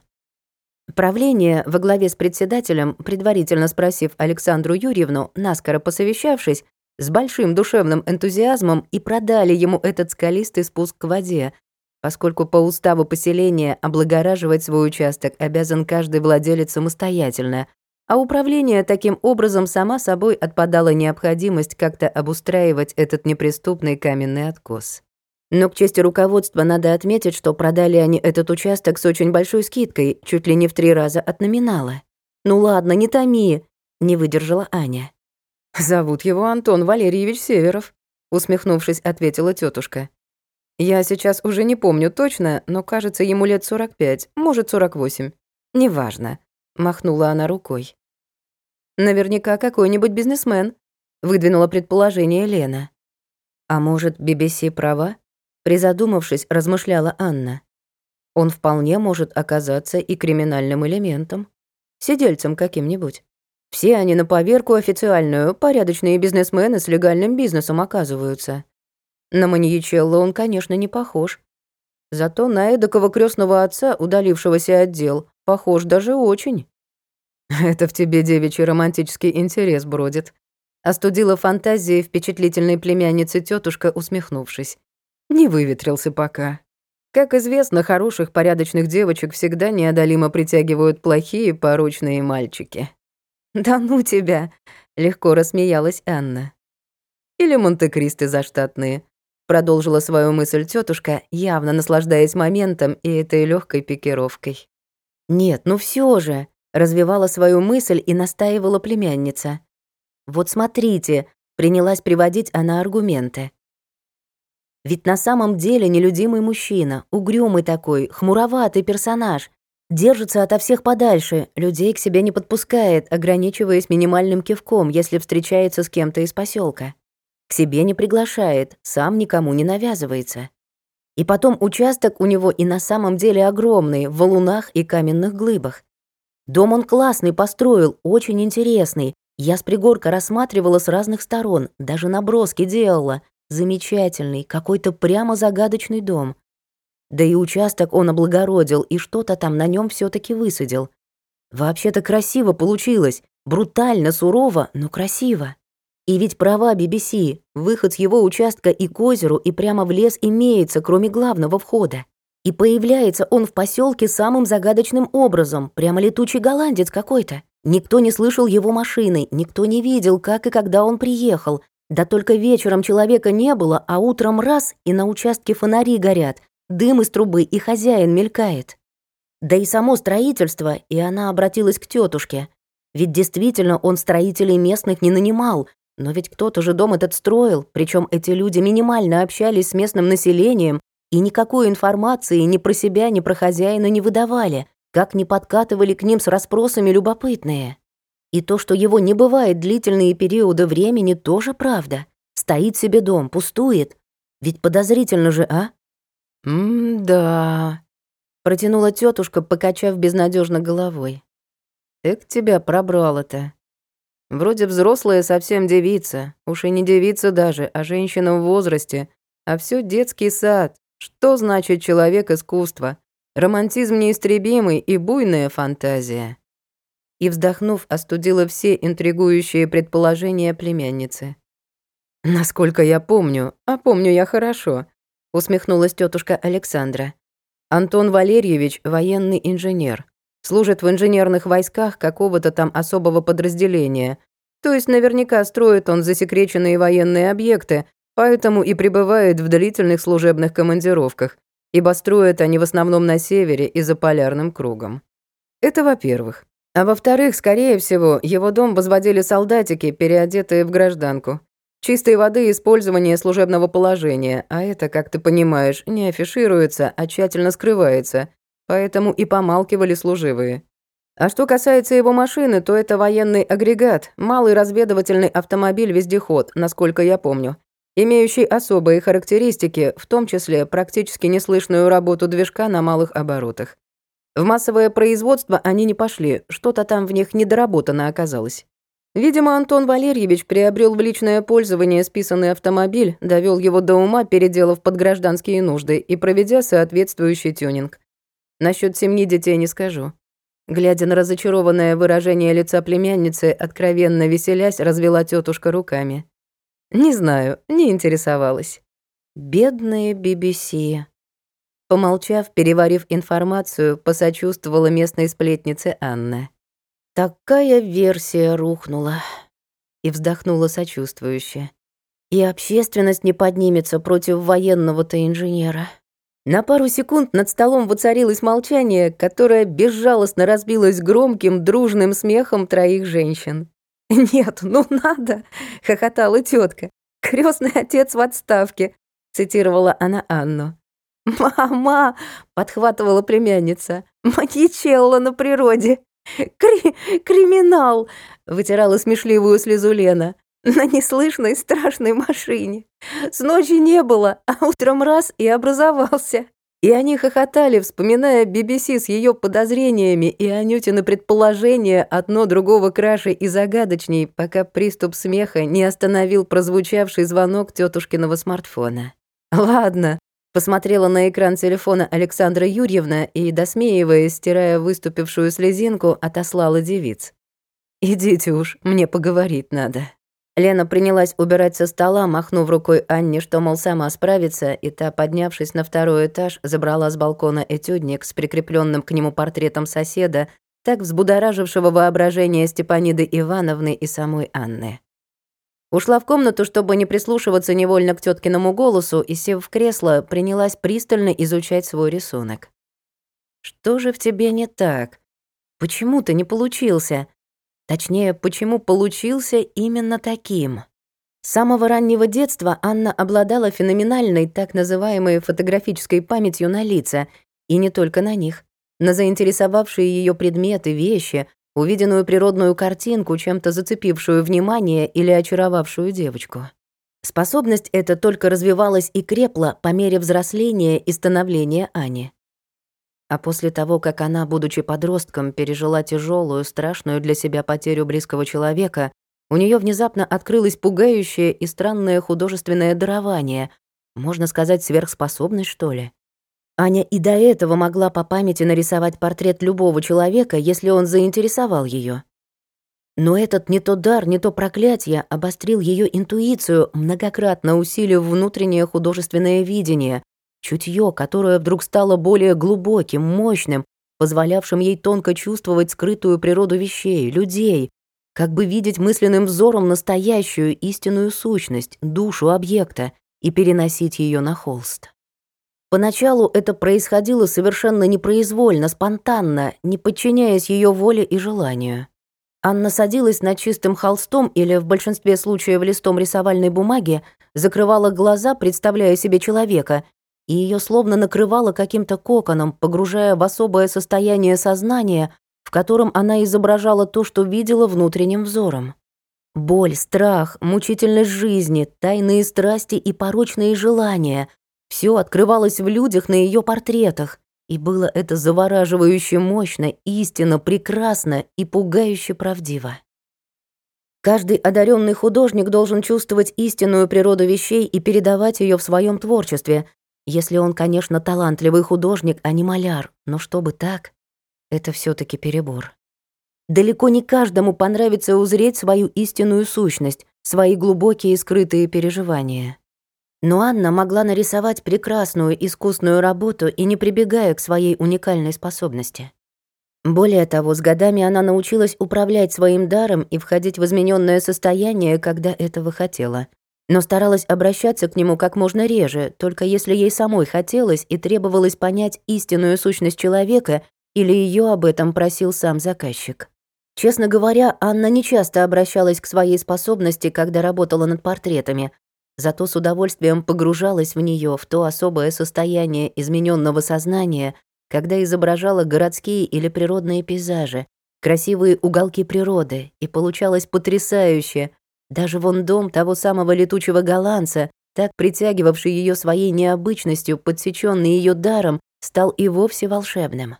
Правление во главе с председателем, предварительно спросив Александру Юрьевну, наскоро посовещавшись, с большим душевным энтузиазмом и продали ему этот скалистый спуск к воде, поскольку по уставу поселения облагораживать свой участок обязан каждый владелец самостоятельно, а управление таким образом сама собой отпадала необходимость как-то обустраивать этот неприступный каменный откос. Но к чести руководства надо отметить, что продали они этот участок с очень большой скидкой, чуть ли не в три раза от номинала. «Ну ладно, не томи», — не выдержала Аня. «Зовут его Антон Валерьевич Северов», — усмехнувшись, ответила тетушка. «Я сейчас уже не помню точно, но кажется, ему лет 45, может, 48. Неважно», — махнула она рукой. Наверняка какой-нибудь бизнесмен, выдвинула предположение Лена. А может, BBC права? Призадумавшись, размышляла Анна. Он вполне может оказаться и криминальным элементом, сидельцем каким-нибудь. Все они на поверку официальную, порядочные бизнесмены с легальным бизнесом оказываются. На маньячелло он, конечно, не похож. Зато на эдакого крестного отца, удалившегося от дел, похож даже очень. Это в тебе девичий романтический интерес бродит. Остудила фантазии впечатлительной племянницы тетушка, усмехнувшись. Не выветрился пока. Как известно, хороших, порядочных девочек всегда неодолимо притягивают плохие, порочные мальчики. «Да ну тебя!» — легко рассмеялась Анна. «Или Монте-Кристы заштатные», — продолжила свою мысль тетушка, явно наслаждаясь моментом и этой легкой пикировкой. «Нет, ну все же!» развивала свою мысль и настаивала племянница. Вот смотрите, принялась приводить она аргументы. Ведь на самом деле нелюдимый мужчина, угрюмый такой, хмуроватый персонаж, держится ото всех подальше, людей к себе не подпускает, ограничиваясь минимальным кивком, если встречается с кем-то из поселка. К себе не приглашает, сам никому не навязывается. И потом участок у него и на самом деле огромный, в валунах и каменных глыбах. Дом он классный построил, очень интересный. Я с пригорка рассматривала с разных сторон, даже наброски делала. Замечательный, какой-то прямо загадочный дом. Да и участок он облагородил, и что-то там на нем все таки высадил. Вообще-то красиво получилось. Брутально, сурово, но красиво. И ведь права BBC, выход с его участка и к озеру, и прямо в лес имеется, кроме главного входа. И появляется он в поселке самым загадочным образом, прямо летучий голландец какой-то. Никто не слышал его машины, никто не видел, как и когда он приехал. Да только вечером человека не было, а утром раз, и на участке фонари горят, дым из трубы, и хозяин мелькает. Да и само строительство, и она обратилась к тетушке. Ведь действительно он строителей местных не нанимал, но ведь кто-то же дом этот строил, причем эти люди минимально общались с местным населением, и никакой информации ни про себя, ни про хозяина не выдавали, как не подкатывали к ним с расспросами любопытные. И то, что его не бывает длительные периоды времени, тоже правда. Стоит себе дом, пустует. Ведь подозрительно же, а? «М-да», — протянула тетушка, покачав безнадежно головой. «Эк тебя пробрало-то. Вроде взрослая совсем девица, уж и не девица даже, а женщина в возрасте, а все детский сад. Что значит человек искусства? Романтизм неистребимый и буйная фантазия. И, вздохнув, остудила все интригующие предположения племянницы. «Насколько я помню, а помню я хорошо», — усмехнулась тетушка Александра. «Антон Валерьевич — военный инженер. Служит в инженерных войсках какого-то там особого подразделения. То есть наверняка строит он засекреченные военные объекты, поэтому и пребывает в длительных служебных командировках, ибо строят они в основном на севере и за полярным кругом. Это во-первых. А во-вторых, скорее всего, его дом возводили солдатики, переодетые в гражданку. Чистой воды использование служебного положения, а это, как ты понимаешь, не афишируется, а тщательно скрывается, поэтому и помалкивали служивые. А что касается его машины, то это военный агрегат, малый разведывательный автомобиль-вездеход, насколько я помню, имеющий особые характеристики, в том числе практически неслышную работу движка на малых оборотах. В массовое производство они не пошли, что-то там в них недоработано оказалось. Видимо, Антон Валерьевич приобрел в личное пользование списанный автомобиль, довел его до ума, переделав под гражданские нужды и проведя соответствующий тюнинг. Насчет семьи детей не скажу. Глядя на разочарованное выражение лица племянницы, откровенно веселясь, развела тетушка руками. Не знаю, не интересовалась. Бедные BBC. Помолчав, переварив информацию, посочувствовала местной сплетнице Анна. Такая версия рухнула. И вздохнула сочувствующе. И общественность не поднимется против военного-то инженера. На пару секунд над столом воцарилось молчание, которое безжалостно разбилось громким, дружным смехом троих женщин. «Нет, ну надо!» — хохотала тетка. Крестный отец в отставке», — цитировала она Анну. «Мама!» — подхватывала племянница. «Маньячелло на природе!» Кри криминал!» — вытирала смешливую слезу Лена. «На неслышной страшной машине. С ночи не было, а утром раз и образовался». И они хохотали, вспоминая BBC с ее подозрениями и Анютины предположения одно другого краше и загадочней, пока приступ смеха не остановил прозвучавший звонок тетушкиного смартфона. «Ладно, Посмотрела на экран телефона Александра Юрьевна и, досмеиваясь, стирая выступившую слезинку, отослала девиц. «Идите уж, мне поговорить надо». Лена принялась убирать со стола, махнув рукой Анне, что, мол, сама справится, и та, поднявшись на второй этаж, забрала с балкона этюдник с прикрепленным к нему портретом соседа, так взбудоражившего воображение Степаниды Ивановны и самой Анны. Ушла в комнату, чтобы не прислушиваться невольно к теткиному голосу, и, сев в кресло, принялась пристально изучать свой рисунок. «Что же в тебе не так? Почему ты не получился? Точнее, почему получился именно таким?» С самого раннего детства Анна обладала феноменальной так называемой фотографической памятью на лица, и не только на них, на заинтересовавшие ее предметы, вещи, увиденную природную картинку, чем-то зацепившую внимание или очаровавшую девочку. Способность эта только развивалась и крепла по мере взросления и становления Ани. А после того, как она, будучи подростком, пережила тяжелую, страшную для себя потерю близкого человека, у нее внезапно открылось пугающее и странное художественное дарование, можно сказать, сверхспособность, что ли. Аня и до этого могла по памяти нарисовать портрет любого человека, если он заинтересовал ее. Но этот не то дар, не то проклятие обострил ее интуицию, многократно усилив внутреннее художественное видение, чутье, которое вдруг стало более глубоким, мощным, позволявшим ей тонко чувствовать скрытую природу вещей, людей, как бы видеть мысленным взором настоящую истинную сущность, душу объекта и переносить ее на холст. Поначалу это происходило совершенно непроизвольно, спонтанно, не подчиняясь ее воле и желанию. Анна садилась над чистым холстом или, в большинстве случаев, листом рисовальной бумаги, закрывала глаза, представляя себе человека, и ее словно накрывало каким-то коконом, погружая в особое состояние сознания, в котором она изображала то, что видела внутренним взором. Боль, страх, мучительность жизни, тайные страсти и порочные желания — все открывалось в людях на ее портретах, и было это завораживающе мощно, истинно, прекрасно и пугающе правдиво. Каждый одаренный художник должен чувствовать истинную природу вещей и передавать ее в своем творчестве, если он, конечно, талантливый художник, а не маляр, но чтобы так, это все таки перебор. Далеко не каждому понравится узреть свою истинную сущность, свои глубокие скрытые переживания. Но Анна могла нарисовать прекрасную искусную работу и не прибегая к своей уникальной способности. Более того, с годами она научилась управлять своим даром и входить в измененное состояние, когда этого хотела. Но старалась обращаться к нему как можно реже, только если ей самой хотелось и требовалось понять истинную сущность человека или ее об этом просил сам заказчик. Честно говоря, Анна нечасто обращалась к своей способности, когда работала над портретами, зато с удовольствием погружалась в нее в то особое состояние измененного сознания, когда изображала городские или природные пейзажи, красивые уголки природы, и получалось потрясающе. Даже вон дом того самого летучего голландца, так притягивавший ее своей необычностью, подсеченный ее даром, стал и вовсе волшебным.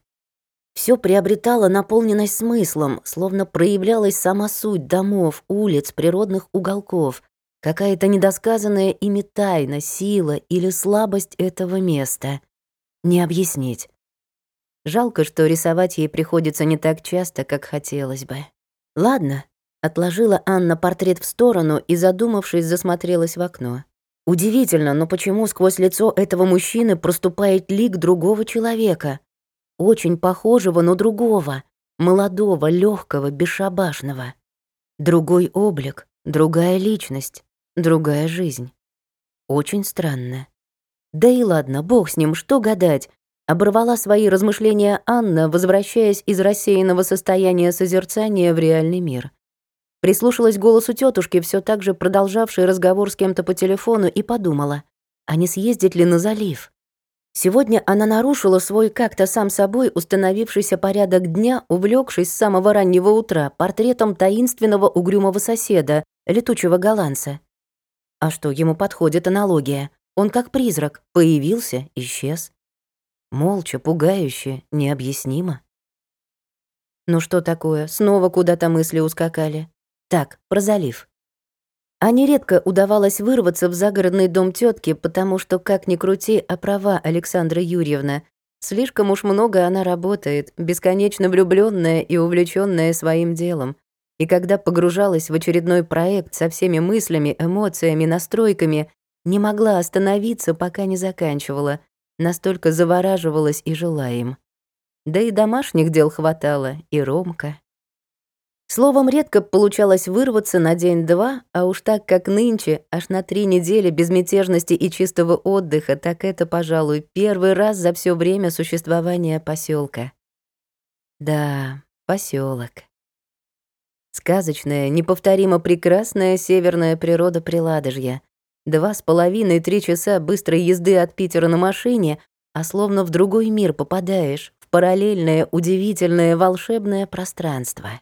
Все приобретало наполненность смыслом, словно проявлялась сама суть домов, улиц, природных уголков, какая-то недосказанная ими тайна, сила или слабость этого места. Не объяснить. Жалко, что рисовать ей приходится не так часто, как хотелось бы. Ладно, отложила Анна портрет в сторону и, задумавшись, засмотрелась в окно. Удивительно, но почему сквозь лицо этого мужчины проступает лик другого человека? очень похожего на другого, молодого, легкого, бесшабашного. Другой облик, другая личность, другая жизнь. Очень странно. Да и ладно, бог с ним, что гадать. Оборвала свои размышления Анна, возвращаясь из рассеянного состояния созерцания в реальный мир. Прислушалась к голосу тетушки, все так же продолжавшей разговор с кем-то по телефону, и подумала, а не съездить ли на залив? Сегодня она нарушила свой как-то сам собой установившийся порядок дня, увлекшись с самого раннего утра портретом таинственного угрюмого соседа, летучего голландца. А что, ему подходит аналогия. Он как призрак, появился, исчез. Молча, пугающе, необъяснимо. Ну что такое, снова куда-то мысли ускакали. Так, про залив. А нередко удавалось вырваться в загородный дом тетки, потому что, как ни крути, а права Александра Юрьевна. Слишком уж много она работает, бесконечно влюбленная и увлеченная своим делом. И когда погружалась в очередной проект со всеми мыслями, эмоциями, настройками, не могла остановиться, пока не заканчивала. Настолько завораживалась и жила им. Да и домашних дел хватало, и Ромка. Словом, редко получалось вырваться на день-два, а уж так, как нынче, аж на три недели безмятежности и чистого отдыха, так это, пожалуй, первый раз за все время существования поселка. Да, поселок. Сказочная, неповторимо прекрасная северная природа Приладожья. Два с половиной-три часа быстрой езды от Питера на машине, а словно в другой мир попадаешь, в параллельное, удивительное, волшебное пространство.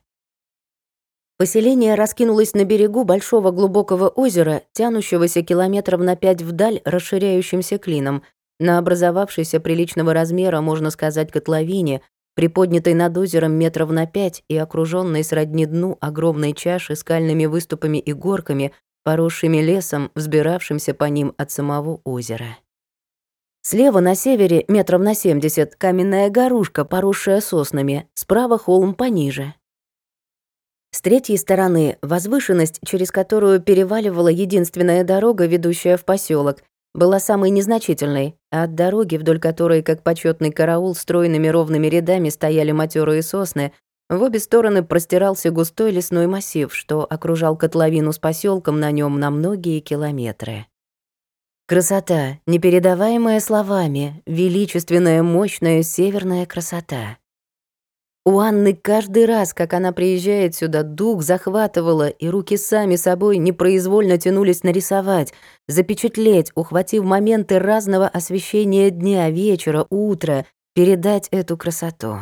Поселение раскинулось на берегу большого глубокого озера, тянущегося километров на пять вдаль расширяющимся клином, на образовавшейся приличного размера, можно сказать, котловине, приподнятой над озером метров на пять и окружённой сродни дну огромной чаши скальными выступами и горками, поросшими лесом, взбиравшимся по ним от самого озера. Слева на севере, метров на семьдесят, каменная горушка, поросшая соснами, справа холм пониже, с третьей стороны, возвышенность, через которую переваливала единственная дорога, ведущая в поселок, была самой незначительной, а от дороги, вдоль которой, как почетный караул, стройными ровными рядами стояли матерые сосны, в обе стороны простирался густой лесной массив, что окружал котловину с поселком на нем на многие километры. Красота, непередаваемая словами, величественная, мощная северная красота. У Анны каждый раз, как она приезжает сюда, дух захватывала, и руки сами собой непроизвольно тянулись нарисовать, запечатлеть, ухватив моменты разного освещения дня, вечера, утра, передать эту красоту.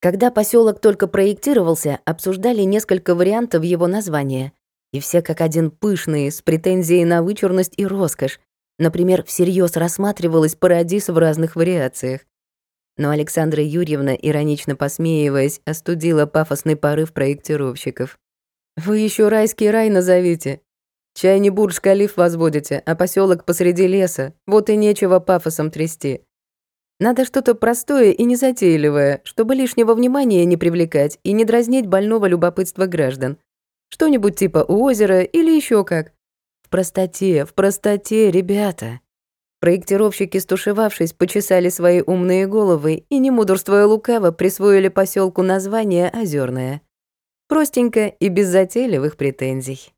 Когда поселок только проектировался, обсуждали несколько вариантов его названия. И все как один пышные, с претензией на вычурность и роскошь. Например, всерьез рассматривалась парадис в разных вариациях. Но Александра Юрьевна, иронично посмеиваясь, остудила пафосный порыв проектировщиков. Вы еще райский рай назовите. Чай не Бурдж-Калиф возводите, а поселок посреди леса. Вот и нечего пафосом трясти. Надо что-то простое и незатейливое, чтобы лишнего внимания не привлекать и не дразнить больного любопытства граждан. Что-нибудь типа озера или еще как. В простоте, в простоте, ребята. Проектировщики, стушевавшись, почесали свои умные головы и, не мудрствуя лукаво, присвоили поселку название Озерное. Простенько и без затейливых претензий.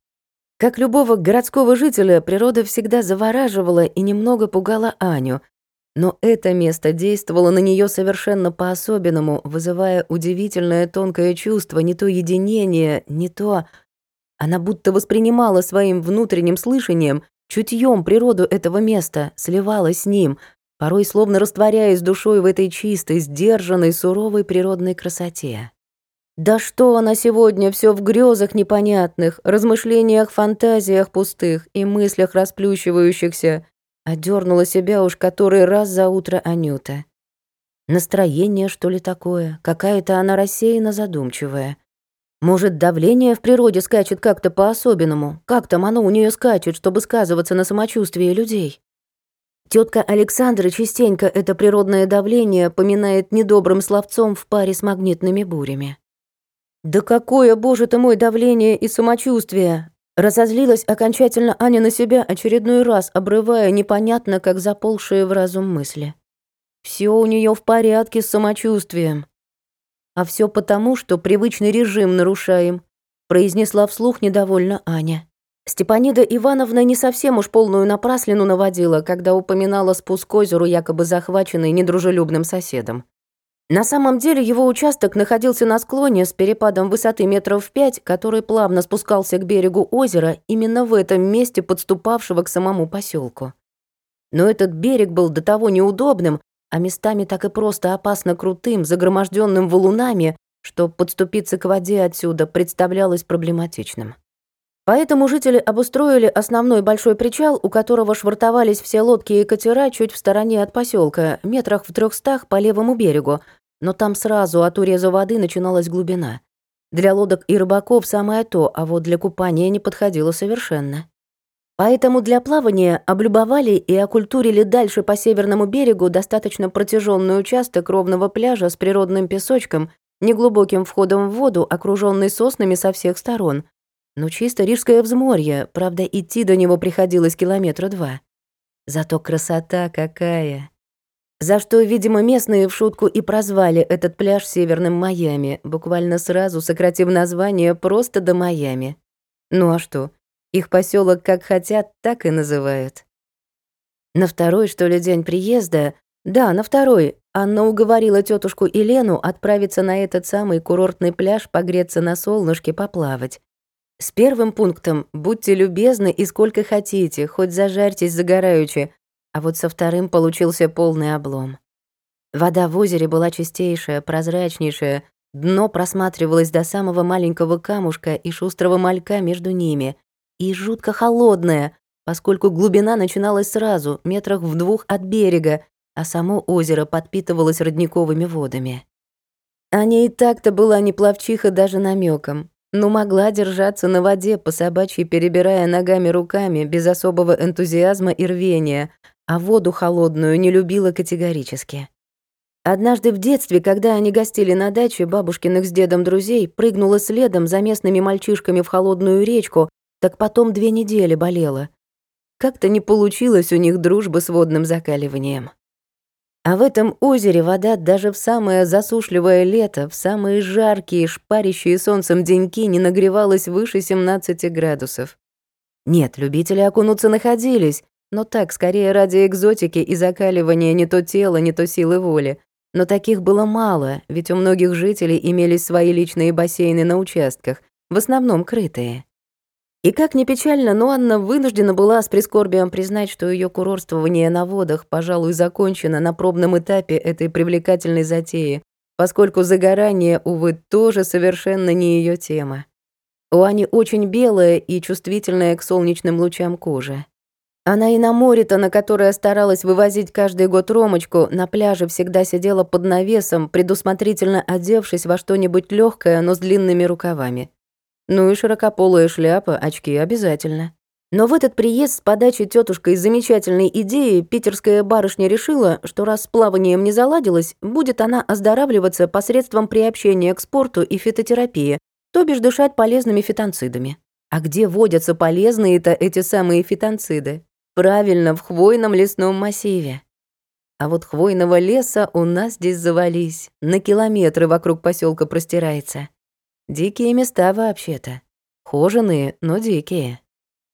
Как любого городского жителя, природа всегда завораживала и немного пугала Аню, но это место действовало на нее совершенно по-особенному, вызывая удивительное тонкое чувство, не то единение, не то... Она будто воспринимала своим внутренним слышанием, чутьем природу этого места, сливалась с ним, порой словно растворяясь душой в этой чистой, сдержанной, суровой природной красоте. Да что она сегодня все в грезах непонятных, размышлениях, фантазиях пустых и мыслях расплющивающихся, одернула себя уж который раз за утро Анюта. Настроение, что ли, такое? Какая-то она рассеянно задумчивая. Может, давление в природе скачет как-то по-особенному? Как там оно у нее скачет, чтобы сказываться на самочувствии людей? Тетка Александра частенько это природное давление поминает недобрым словцом в паре с магнитными бурями. «Да какое, боже ты мой, давление и самочувствие!» Разозлилась окончательно Аня на себя очередной раз, обрывая непонятно, как заползшие в разум мысли. Все у нее в порядке с самочувствием. А все потому, что привычный режим нарушаем, произнесла вслух недовольно Аня. Степанида Ивановна не совсем уж полную напраслину наводила, когда упоминала спуск к озеру, якобы захваченный недружелюбным соседом. На самом деле его участок находился на склоне с перепадом высоты метров в пять, который плавно спускался к берегу озера именно в этом месте, подступавшего к самому поселку. Но этот берег был до того неудобным, а местами так и просто опасно крутым, загроможденным валунами, что подступиться к воде отсюда представлялось проблематичным. Поэтому жители обустроили основной большой причал, у которого швартовались все лодки и катера чуть в стороне от поселка, метрах в трехстах по левому берегу, но там сразу от уреза воды начиналась глубина. Для лодок и рыбаков самое то, а вот для купания не подходило совершенно. Поэтому для плавания облюбовали и окультурили дальше по северному берегу достаточно протяженный участок ровного пляжа с природным песочком, неглубоким входом в воду, окруженный соснами со всех сторон — ну, чисто рижское взморье, правда, идти до него приходилось километра два. Зато красота какая! За что, видимо, местные в шутку и прозвали этот пляж Северным Майами, буквально сразу сократив название просто до Майами. Ну а что, их поселок как хотят, так и называют. На второй, что ли, день приезда, да, на второй, Анна уговорила тетушку Елену отправиться на этот самый курортный пляж погреться на солнышке, поплавать. С первым пунктом «будьте любезны и сколько хотите, хоть зажарьтесь загораючи», а вот со вторым получился полный облом. Вода в озере была чистейшая, прозрачнейшая, дно просматривалось до самого маленького камушка и шустрого малька между ними, и жутко холодная, поскольку глубина начиналась сразу, метрах в двух от берега, а само озеро подпитывалось родниковыми водами. Аня и так-то была не плавчиха даже намеком, но могла держаться на воде, по собачьи перебирая ногами руками, без особого энтузиазма и рвения, а воду холодную не любила категорически. Однажды в детстве, когда они гостили на даче бабушкиных с дедом друзей, прыгнула следом за местными мальчишками в холодную речку, так потом две недели болела. Как-то не получилось у них дружбы с водным закаливанием. А в этом озере вода даже в самое засушливое лето, в самые жаркие, шпарящие солнцем деньки не нагревалась выше 17 градусов. Нет, любители окунуться находились, но так, скорее ради экзотики и закаливания не то тела, не то силы воли. Но таких было мало, ведь у многих жителей имелись свои личные бассейны на участках, в основном крытые. И как ни печально, но Анна вынуждена была с прискорбием признать, что ее курорствование на водах, пожалуй, закончено на пробном этапе этой привлекательной затеи, поскольку загорание, увы, тоже совершенно не ее тема. У Ани очень белая и чувствительная к солнечным лучам кожа. Она и на море-то, на которое старалась вывозить каждый год Ромочку, на пляже всегда сидела под навесом, предусмотрительно одевшись во что-нибудь легкое, но с длинными рукавами. Ну и широкополая шляпа, очки обязательно. Но в этот приезд с подачи тетушкой замечательной идеи питерская барышня решила, что раз с плаванием не заладилось, будет она оздоравливаться посредством приобщения к спорту и фитотерапии, то бишь дышать полезными фитонцидами. А где водятся полезные-то эти самые фитонциды? Правильно, в хвойном лесном массиве. А вот хвойного леса у нас здесь завались, на километры вокруг поселка простирается. Дикие места вообще-то. Хоженые, но дикие.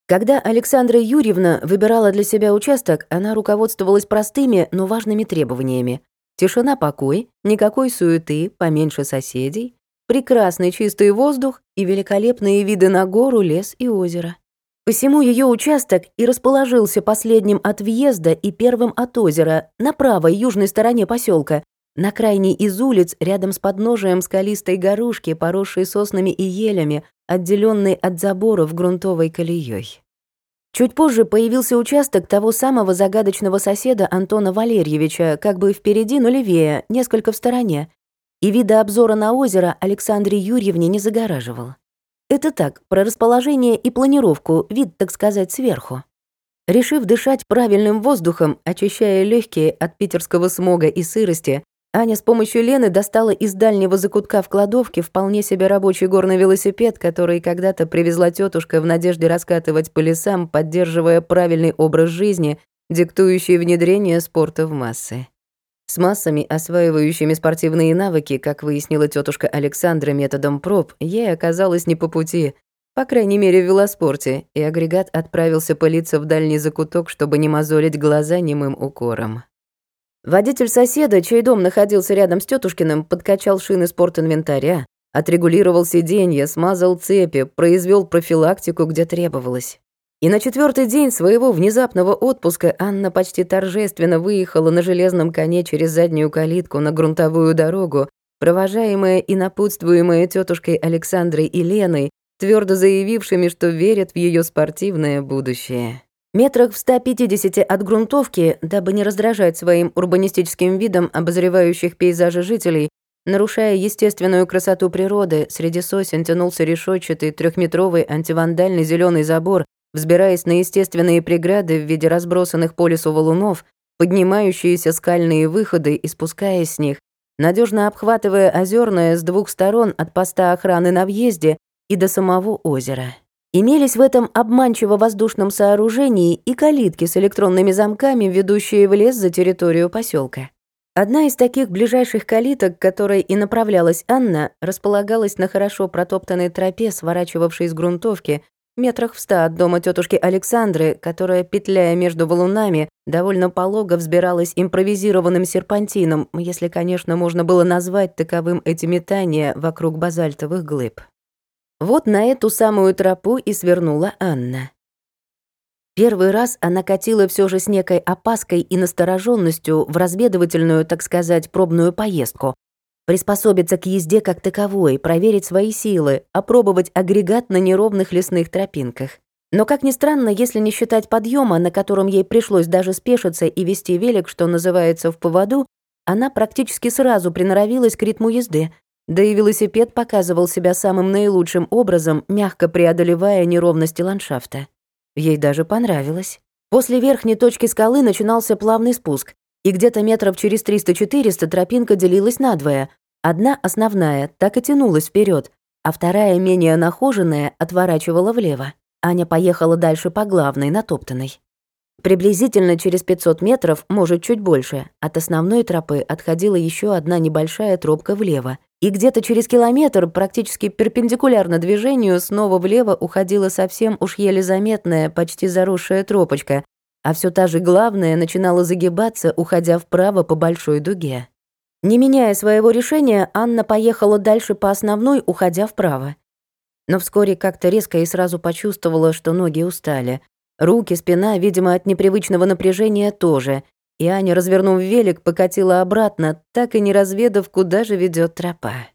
Когда Александра Юрьевна выбирала для себя участок, она руководствовалась простыми, но важными требованиями. Тишина, покой, никакой суеты, поменьше соседей, прекрасный чистый воздух и великолепные виды на гору, лес и озеро. Посему ее участок и расположился последним от въезда и первым от озера, на правой южной стороне поселка, на крайней из улиц, рядом с подножием скалистой горушки, поросшей соснами и елями, отделенной от заборов грунтовой колеей. Чуть позже появился участок того самого загадочного соседа Антона Валерьевича, как бы впереди, но левее, несколько в стороне, и вида обзора на озеро Александре Юрьевне не загораживал. Это так, про расположение и планировку, вид, так сказать, сверху. Решив дышать правильным воздухом, очищая легкие от питерского смога и сырости, Аня с помощью Лены достала из дальнего закутка в кладовке вполне себе рабочий горный велосипед, который когда-то привезла тетушка в надежде раскатывать по лесам, поддерживая правильный образ жизни, диктующий внедрение спорта в массы. С массами, осваивающими спортивные навыки, как выяснила тетушка Александра методом проб, ей оказалось не по пути, по крайней мере в велоспорте, и агрегат отправился пылиться в дальний закуток, чтобы не мозолить глаза немым укором. Водитель соседа, чей дом находился рядом с тетушкиным, подкачал шины спортинвентаря, отрегулировал сиденье, смазал цепи, произвел профилактику, где требовалось. И на четвертый день своего внезапного отпуска Анна почти торжественно выехала на железном коне через заднюю калитку на грунтовую дорогу, провожаемая и напутствуемая тетушкой Александрой и Леной, твердо заявившими, что верят в ее спортивное будущее. Метрах в 150 от грунтовки, дабы не раздражать своим урбанистическим видом обозревающих пейзажи жителей, нарушая естественную красоту природы, среди сосен тянулся решетчатый трехметровый антивандальный зеленый забор, взбираясь на естественные преграды в виде разбросанных по лесу валунов, поднимающиеся скальные выходы и спускаясь с них, надежно обхватывая озерное с двух сторон от поста охраны на въезде и до самого озера. Имелись в этом обманчиво воздушном сооружении и калитки с электронными замками, ведущие в лес за территорию поселка. Одна из таких ближайших калиток, которой и направлялась Анна, располагалась на хорошо протоптанной тропе, сворачивавшей с грунтовки, метрах в ста от дома тетушки Александры, которая, петляя между валунами, довольно полого взбиралась импровизированным серпантином, если, конечно, можно было назвать таковым эти метания вокруг базальтовых глыб. Вот на эту самую тропу и свернула Анна. Первый раз она катила все же с некой опаской и настороженностью в разведывательную, так сказать, пробную поездку, приспособиться к езде как таковой, проверить свои силы, опробовать агрегат на неровных лесных тропинках. Но, как ни странно, если не считать подъема, на котором ей пришлось даже спешиться и вести велик, что называется, в поводу, она практически сразу приноровилась к ритму езды, да и велосипед показывал себя самым наилучшим образом, мягко преодолевая неровности ландшафта. Ей даже понравилось. После верхней точки скалы начинался плавный спуск, и где-то метров через 300-400 тропинка делилась надвое. Одна основная так и тянулась вперед, а вторая, менее нахоженная, отворачивала влево. Аня поехала дальше по главной, натоптанной. Приблизительно через 500 метров, может, чуть больше, от основной тропы отходила еще одна небольшая тропка влево, и где-то через километр, практически перпендикулярно движению, снова влево уходила совсем уж еле заметная, почти заросшая тропочка, а все та же главная начинала загибаться, уходя вправо по большой дуге. Не меняя своего решения, Анна поехала дальше по основной, уходя вправо. Но вскоре как-то резко и сразу почувствовала, что ноги устали. Руки, спина, видимо, от непривычного напряжения тоже. И Аня, развернув велик, покатила обратно, так и не разведав, куда же ведет тропа.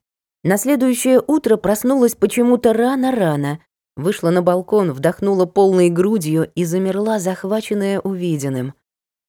На следующее утро проснулась почему-то рано-рано, Вышла на балкон, вдохнула полной грудью и замерла, захваченная увиденным.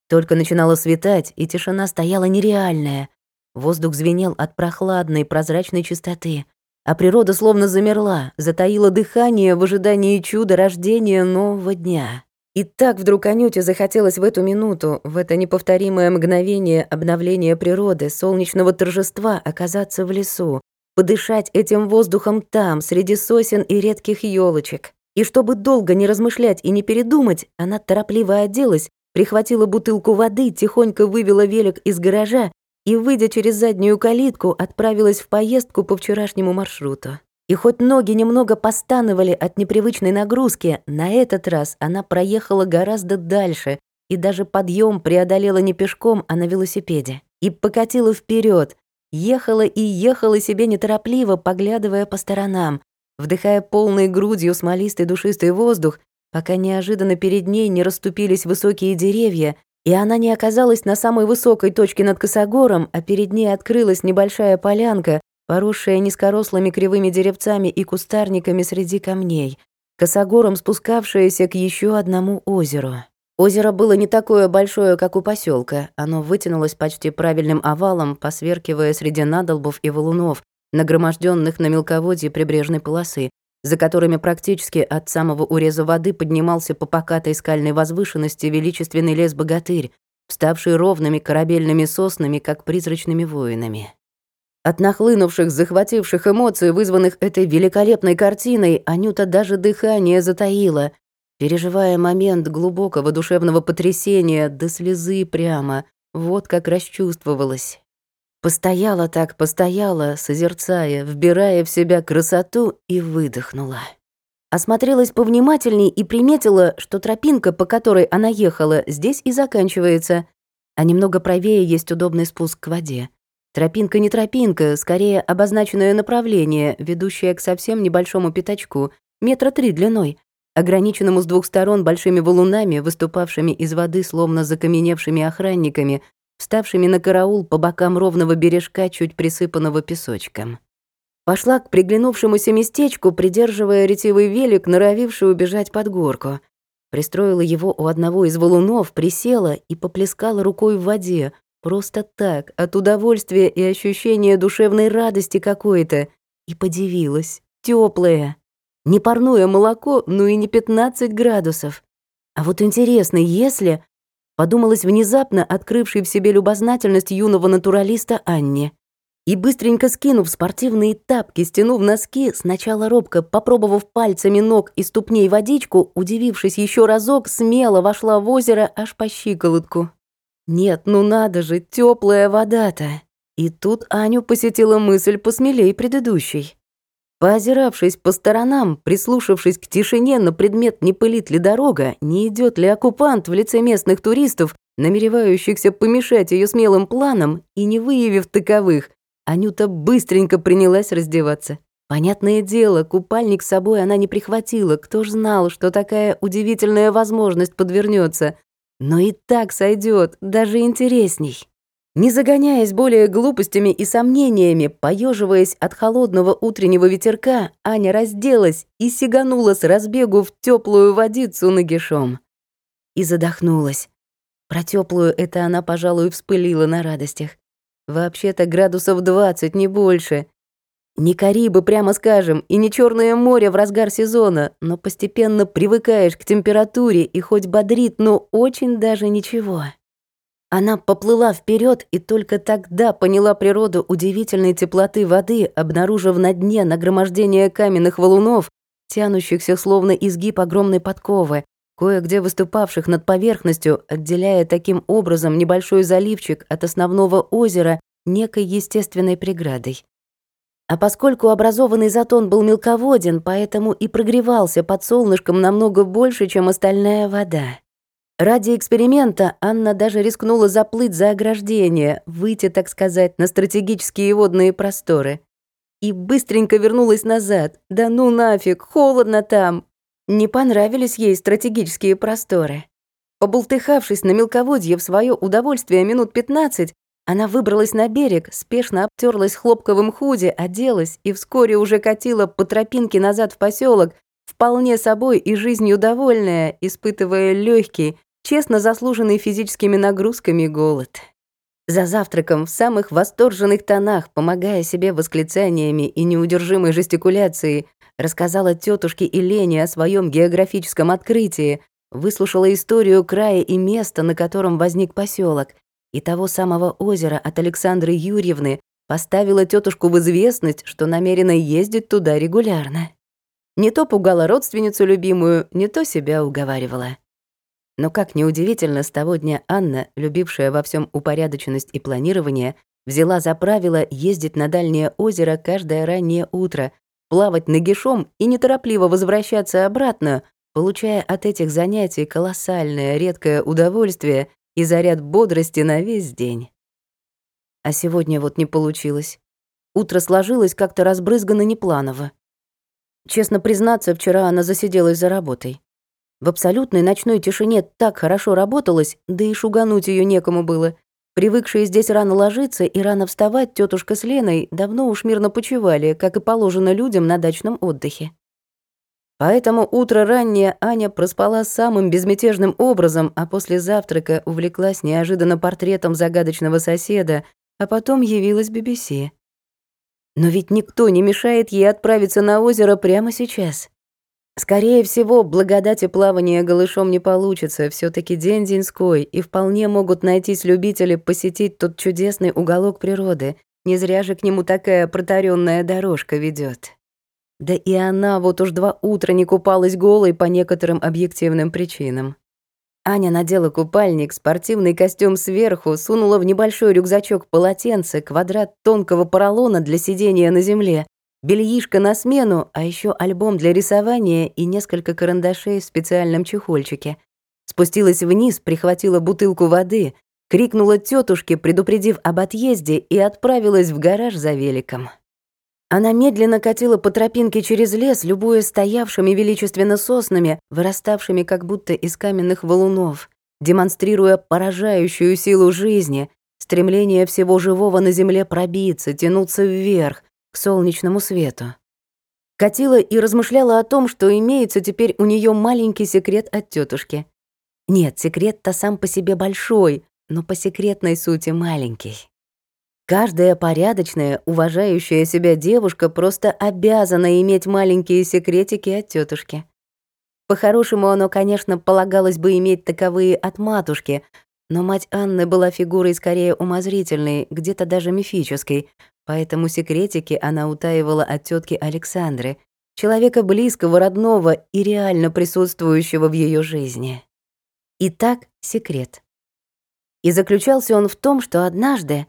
Только начинало светать, и тишина стояла нереальная. Воздух звенел от прохладной, прозрачной чистоты, а природа словно замерла, затаила дыхание в ожидании чуда рождения нового дня. И так вдруг Анюте захотелось в эту минуту, в это неповторимое мгновение обновления природы, солнечного торжества оказаться в лесу, подышать этим воздухом там, среди сосен и редких елочек. И чтобы долго не размышлять и не передумать, она торопливо оделась, прихватила бутылку воды, тихонько вывела велик из гаража и, выйдя через заднюю калитку, отправилась в поездку по вчерашнему маршруту. И хоть ноги немного постановали от непривычной нагрузки, на этот раз она проехала гораздо дальше и даже подъем преодолела не пешком, а на велосипеде. И покатила вперед, ехала и ехала себе неторопливо, поглядывая по сторонам, вдыхая полной грудью смолистый душистый воздух, пока неожиданно перед ней не расступились высокие деревья, и она не оказалась на самой высокой точке над косогором, а перед ней открылась небольшая полянка, поросшая низкорослыми кривыми деревцами и кустарниками среди камней, косогором спускавшаяся к еще одному озеру. Озеро было не такое большое, как у поселка. Оно вытянулось почти правильным овалом, посверкивая среди надолбов и валунов, нагроможденных на мелководье прибрежной полосы, за которыми практически от самого уреза воды поднимался по покатой скальной возвышенности величественный лес-богатырь, вставший ровными корабельными соснами, как призрачными воинами. От нахлынувших, захвативших эмоций, вызванных этой великолепной картиной, Анюта даже дыхание затаила, переживая момент глубокого душевного потрясения до слезы прямо, вот как расчувствовалась. Постояла так, постояла, созерцая, вбирая в себя красоту и выдохнула. Осмотрелась повнимательней и приметила, что тропинка, по которой она ехала, здесь и заканчивается, а немного правее есть удобный спуск к воде. Тропинка не тропинка, скорее обозначенное направление, ведущее к совсем небольшому пятачку, метра три длиной, ограниченному с двух сторон большими валунами, выступавшими из воды словно закаменевшими охранниками, вставшими на караул по бокам ровного бережка, чуть присыпанного песочком. Пошла к приглянувшемуся местечку, придерживая ретивый велик, норовивший убежать под горку. Пристроила его у одного из валунов, присела и поплескала рукой в воде, Просто так, от удовольствия и ощущения душевной радости какой-то. И подивилась. Тёплое. Не парное молоко, ну и не 15 градусов. А вот интересно, если... Подумалась внезапно открывшей в себе любознательность юного натуралиста Анне. И быстренько скинув спортивные тапки, стянув носки, сначала робко, попробовав пальцами ног и ступней водичку, удивившись еще разок, смело вошла в озеро аж по щиколотку. Нет, ну надо же, теплая вода-то. И тут Аню посетила мысль посмелее предыдущей. Поозиравшись по сторонам, прислушавшись к тишине на предмет, не пылит ли дорога, не идет ли оккупант в лице местных туристов, намеревающихся помешать ее смелым планам, и не выявив таковых, Анюта быстренько принялась раздеваться. Понятное дело, купальник с собой она не прихватила, кто ж знал, что такая удивительная возможность подвернется. Но и так сойдет, даже интересней. Не загоняясь более глупостями и сомнениями, поеживаясь от холодного утреннего ветерка, Аня разделась и сиганула с разбегу в теплую водицу нагишом. И задохнулась. Про теплую это она, пожалуй, вспылила на радостях. Вообще-то градусов двадцать, не больше. Не Карибы, прямо скажем, и не Черное море в разгар сезона, но постепенно привыкаешь к температуре и хоть бодрит, но очень даже ничего. Она поплыла вперед и только тогда поняла природу удивительной теплоты воды, обнаружив на дне нагромождение каменных валунов, тянущихся словно изгиб огромной подковы, кое-где выступавших над поверхностью, отделяя таким образом небольшой заливчик от основного озера некой естественной преградой. А поскольку образованный затон был мелководен, поэтому и прогревался под солнышком намного больше, чем остальная вода. Ради эксперимента Анна даже рискнула заплыть за ограждение, выйти, так сказать, на стратегические водные просторы. И быстренько вернулась назад. Да ну нафиг, холодно там. Не понравились ей стратегические просторы. Побултыхавшись на мелководье в свое удовольствие минут пятнадцать, она выбралась на берег, спешно обтерлась хлопковым худи, оделась и вскоре уже катила по тропинке назад в поселок, вполне собой и жизнью довольная, испытывая легкий, честно заслуженный физическими нагрузками голод. За завтраком в самых восторженных тонах, помогая себе восклицаниями и неудержимой жестикуляцией, рассказала тетушке Елене о своем географическом открытии, выслушала историю края и места, на котором возник поселок, и того самого озера от Александры Юрьевны, поставила тетушку в известность, что намерена ездить туда регулярно. Не то пугала родственницу любимую, не то себя уговаривала. Но как неудивительно, с того дня Анна, любившая во всем упорядоченность и планирование, взяла за правило ездить на дальнее озеро каждое раннее утро, плавать нагишом и неторопливо возвращаться обратно, получая от этих занятий колоссальное редкое удовольствие и заряд бодрости на весь день. А сегодня вот не получилось. Утро сложилось как-то разбрызгано непланово. Честно признаться, вчера она засиделась за работой. В абсолютной ночной тишине так хорошо работалось, да и шугануть ее некому было. Привыкшие здесь рано ложиться и рано вставать тетушка с Леной давно уж мирно почивали, как и положено людям на дачном отдыхе. Поэтому утро раннее Аня проспала самым безмятежным образом, а после завтрака увлеклась неожиданно портретом загадочного соседа, а потом явилась BBC. Но ведь никто не мешает ей отправиться на озеро прямо сейчас. Скорее всего, благодати плавания голышом не получится, все таки день деньской, и вполне могут найтись любители посетить тот чудесный уголок природы. Не зря же к нему такая протаренная дорожка ведет. Да и она вот уж два утра не купалась голой по некоторым объективным причинам. Аня надела купальник, спортивный костюм сверху, сунула в небольшой рюкзачок полотенце, квадрат тонкого поролона для сидения на земле, бельишко на смену, а еще альбом для рисования и несколько карандашей в специальном чехольчике. Спустилась вниз, прихватила бутылку воды, крикнула тетушке, предупредив об отъезде, и отправилась в гараж за великом. Она медленно катила по тропинке через лес, любуя стоявшими величественно соснами, выраставшими как будто из каменных валунов, демонстрируя поражающую силу жизни, стремление всего живого на земле пробиться, тянуться вверх, к солнечному свету. Катила и размышляла о том, что имеется теперь у нее маленький секрет от тетушки. Нет, секрет-то сам по себе большой, но по секретной сути маленький. Каждая порядочная, уважающая себя девушка просто обязана иметь маленькие секретики от тетушки. По-хорошему, оно, конечно, полагалось бы иметь таковые от матушки, но мать Анны была фигурой скорее умозрительной, где-то даже мифической, Поэтому секретики она утаивала от тетки Александры, человека близкого, родного и реально присутствующего в ее жизни. Итак, секрет. И заключался он в том, что однажды,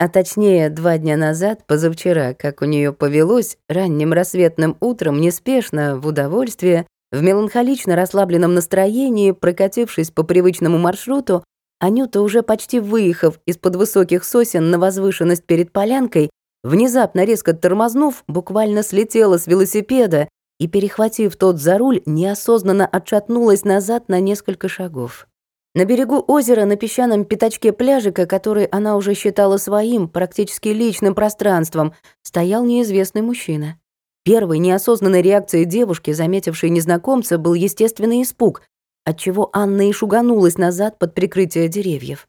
а точнее два дня назад, позавчера, как у нее повелось, ранним рассветным утром, неспешно, в удовольствие, в меланхолично расслабленном настроении, прокатившись по привычному маршруту, Анюта, уже почти выехав из-под высоких сосен на возвышенность перед полянкой, внезапно резко тормознув, буквально слетела с велосипеда и, перехватив тот за руль, неосознанно отшатнулась назад на несколько шагов. На берегу озера, на песчаном пятачке пляжика, который она уже считала своим, практически личным пространством, стоял неизвестный мужчина. Первой неосознанной реакцией девушки, заметившей незнакомца, был естественный испуг, отчего Анна и шуганулась назад под прикрытие деревьев.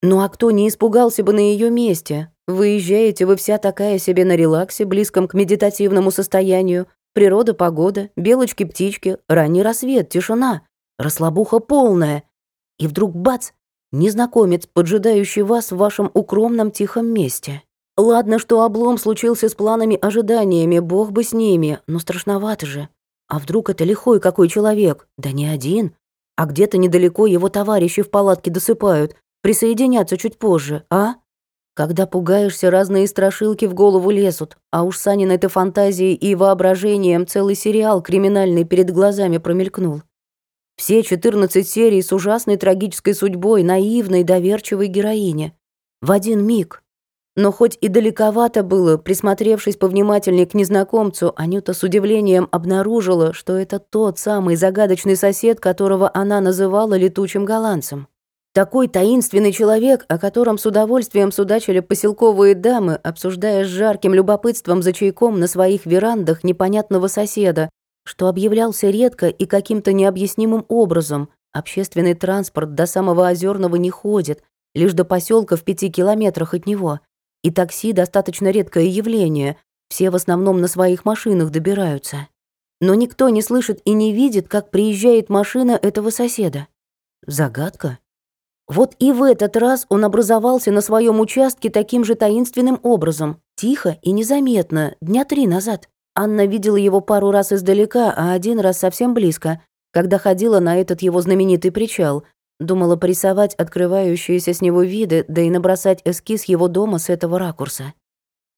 Ну а кто не испугался бы на ее месте? Выезжаете вы вся такая себе на релаксе, близком к медитативному состоянию. Природа, погода, белочки-птички, ранний рассвет, тишина, расслабуха полная. И вдруг бац, незнакомец, поджидающий вас в вашем укромном тихом месте. Ладно, что облом случился с планами-ожиданиями, бог бы с ними, но страшновато же. А вдруг это лихой какой человек? Да не один, а где-то недалеко его товарищи в палатке досыпают, присоединятся чуть позже, а? Когда пугаешься, разные страшилки в голову лезут, а уж Санин этой фантазией и воображением целый сериал криминальный перед глазами промелькнул. Все 14 серий с ужасной трагической судьбой наивной, доверчивой героини. В один миг. Но хоть и далековато было, присмотревшись повнимательнее к незнакомцу, Анюта с удивлением обнаружила, что это тот самый загадочный сосед, которого она называла летучим голландцем. Такой таинственный человек, о котором с удовольствием судачили поселковые дамы, обсуждая с жарким любопытством за чайком на своих верандах непонятного соседа, что объявлялся редко и каким-то необъяснимым образом. Общественный транспорт до самого Озерного не ходит, лишь до поселка в пяти километрах от него. И такси достаточно редкое явление, все в основном на своих машинах добираются. Но никто не слышит и не видит, как приезжает машина этого соседа. Загадка. Вот и в этот раз он образовался на своем участке таким же таинственным образом, тихо и незаметно, дня три назад. Анна видела его пару раз издалека, а один раз совсем близко, когда ходила на этот его знаменитый причал, думала порисовать открывающиеся с него виды, да и набросать эскиз его дома с этого ракурса.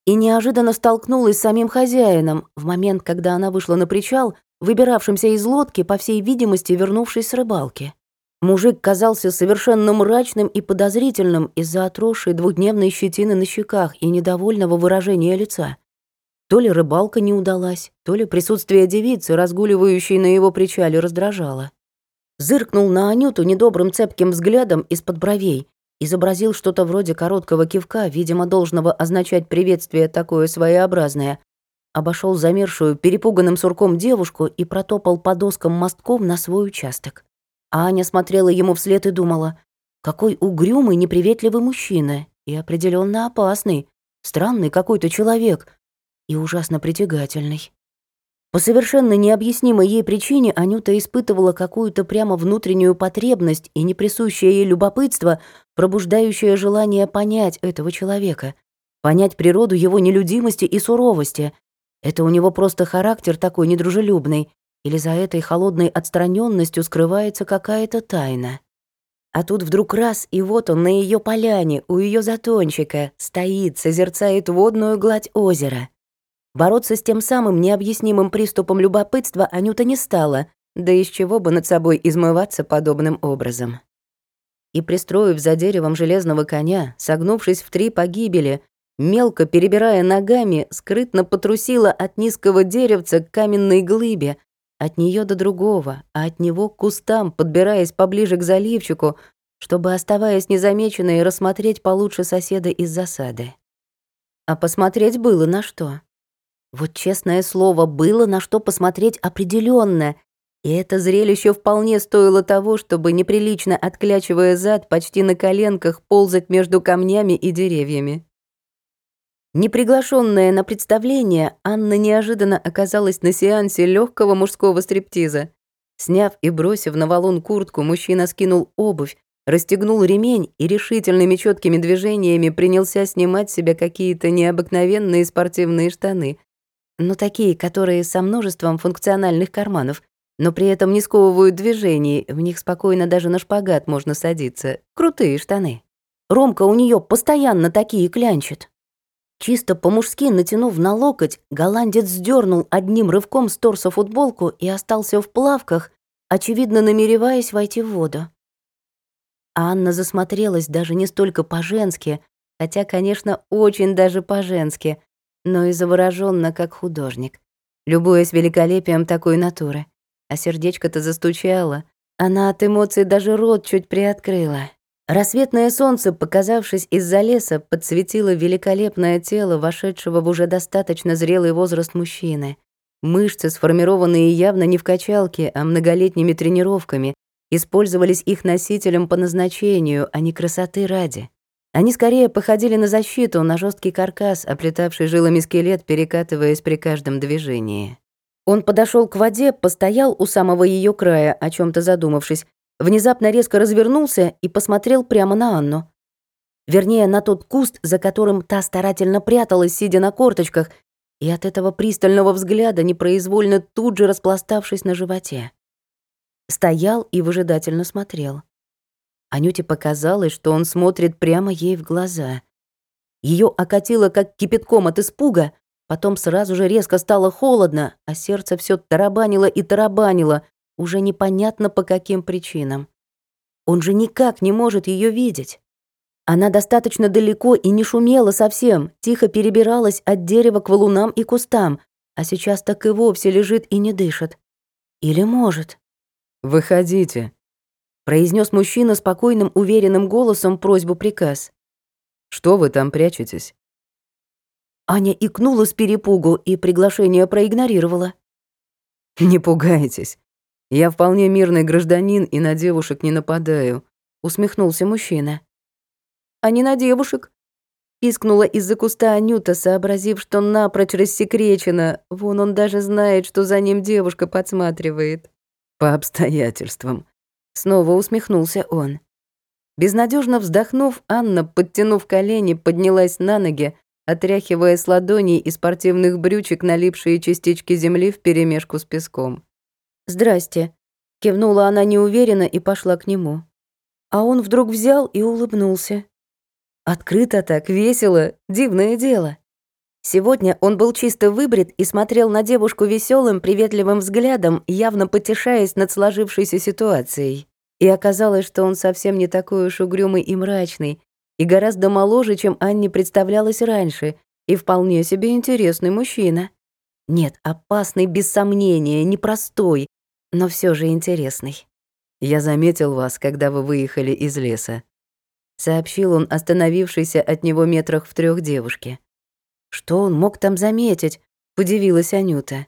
И неожиданно столкнулась с самим хозяином в момент, когда она вышла на причал, выбиравшимся из лодки, по всей видимости, вернувшись с рыбалки. Мужик казался совершенно мрачным и подозрительным из-за отросшей двухдневной щетины на щеках и недовольного выражения лица. То ли рыбалка не удалась, то ли присутствие девицы, разгуливающей на его причале, раздражало. Зыркнул на Анюту недобрым цепким взглядом из-под бровей, изобразил что-то вроде короткого кивка, видимо, должного означать приветствие такое своеобразное, обошел замершую перепуганным сурком девушку и протопал по доскам мостков на свой участок. А Аня смотрела ему вслед и думала, какой угрюмый, неприветливый мужчина и определенно опасный, странный какой-то человек и ужасно притягательный. По совершенно необъяснимой ей причине Анюта испытывала какую-то прямо внутреннюю потребность и неприсущее ей любопытство, пробуждающее желание понять этого человека, понять природу его нелюдимости и суровости. Это у него просто характер такой недружелюбный, или за этой холодной отстраненностью скрывается какая-то тайна? А тут вдруг раз, и вот он на ее поляне, у ее затончика, стоит, созерцает водную гладь озера. Бороться с тем самым необъяснимым приступом любопытства Анюта не стала, да из чего бы над собой измываться подобным образом. И пристроив за деревом железного коня, согнувшись в три погибели, мелко перебирая ногами, скрытно потрусила от низкого деревца к каменной глыбе, от нее до другого, а от него к кустам, подбираясь поближе к заливчику, чтобы, оставаясь незамеченной, рассмотреть получше соседа из засады. А посмотреть было на что. Вот честное слово, было на что посмотреть определенно, и это зрелище вполне стоило того, чтобы, неприлично отклячивая зад, почти на коленках ползать между камнями и деревьями. Неприглашенная на представление, Анна неожиданно оказалась на сеансе легкого мужского стриптиза. Сняв и бросив на валун куртку, мужчина скинул обувь, расстегнул ремень и решительными четкими движениями принялся снимать с себя какие-то необыкновенные спортивные штаны. Ну, такие, которые со множеством функциональных карманов, но при этом не сковывают движений, в них спокойно даже на шпагат можно садиться. Крутые штаны. Ромка у нее постоянно такие клянчит. Чисто по-мужски натянув на локоть, голландец сдернул одним рывком с торса футболку и остался в плавках, очевидно намереваясь войти в воду. Анна засмотрелась даже не столько по-женски, хотя, конечно, очень даже по-женски, но и завороженно как художник, любуясь великолепием такой натуры. А сердечко-то застучало, она от эмоций даже рот чуть приоткрыла. Рассветное солнце, показавшись из-за леса, подсветило великолепное тело вошедшего в уже достаточно зрелый возраст мужчины. Мышцы, сформированные явно не в качалке, а многолетними тренировками, использовались их носителем по назначению, а не красоты ради. Они скорее походили на защиту, на жесткий каркас, оплетавший жилами скелет, перекатываясь при каждом движении. Он подошел к воде, постоял у самого ее края, о чем то задумавшись, внезапно резко развернулся и посмотрел прямо на Анну. Вернее, на тот куст, за которым та старательно пряталась, сидя на корточках, и от этого пристального взгляда непроизвольно тут же распластавшись на животе. Стоял и выжидательно смотрел. Анюте показалось, что он смотрит прямо ей в глаза. Ее окатило как кипятком от испуга, потом сразу же резко стало холодно, а сердце все тарабанило и тарабанило, уже непонятно по каким причинам. Он же никак не может ее видеть. Она достаточно далеко и не шумела совсем, тихо перебиралась от дерева к валунам и кустам, а сейчас так и вовсе лежит и не дышит. Или может? «Выходите», — произнес мужчина спокойным, уверенным голосом просьбу-приказ. «Что вы там прячетесь?» Аня икнула с перепугу и приглашение проигнорировала. «Не пугайтесь. Я вполне мирный гражданин и на девушек не нападаю», — усмехнулся мужчина. а не на девушек. Пискнула из-за куста Анюта, сообразив, что напрочь рассекречена. Вон он даже знает, что за ним девушка подсматривает. По обстоятельствам. Снова усмехнулся он. Безнадежно вздохнув, Анна, подтянув колени, поднялась на ноги, отряхивая с ладоней и спортивных брючек налипшие частички земли вперемешку с песком. «Здрасте», — кивнула она неуверенно и пошла к нему. А он вдруг взял и улыбнулся. Открыто так, весело, дивное дело. Сегодня он был чисто выбрит и смотрел на девушку веселым, приветливым взглядом, явно потешаясь над сложившейся ситуацией. И оказалось, что он совсем не такой уж угрюмый и мрачный, и гораздо моложе, чем Анне представлялось раньше, и вполне себе интересный мужчина. Нет, опасный без сомнения, непростой, но все же интересный. Я заметил вас, когда вы выехали из леса», — сообщил он остановившийся от него метрах в трех девушке. «Что он мог там заметить?» — удивилась Анюта.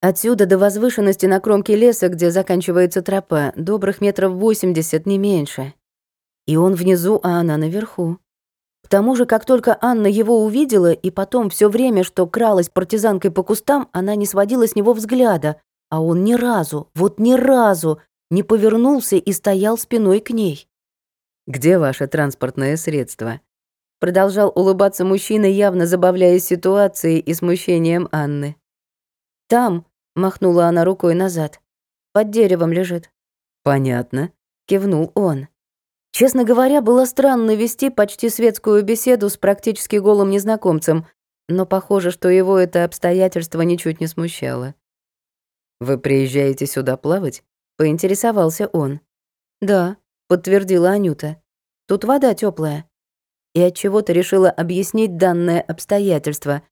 «Отсюда до возвышенности на кромке леса, где заканчивается тропа, добрых метров восемьдесят, не меньше. И он внизу, а она наверху. К тому же, как только Анна его увидела, и потом все время, что кралась партизанкой по кустам, она не сводила с него взгляда, а он ни разу, вот ни разу не повернулся и стоял спиной к ней. «Где ваше транспортное средство?» Продолжал улыбаться мужчина, явно забавляясь ситуацией и смущением Анны. «Там», — махнула она рукой назад, — «под деревом лежит». «Понятно», — кивнул он. Честно говоря, было странно вести почти светскую беседу с практически голым незнакомцем, но похоже, что его это обстоятельство ничуть не смущало. «Вы приезжаете сюда плавать?» Поинтересовался он. «Да», — подтвердила Анюта. «Тут вода теплая. И от чего то решила объяснить данное обстоятельство.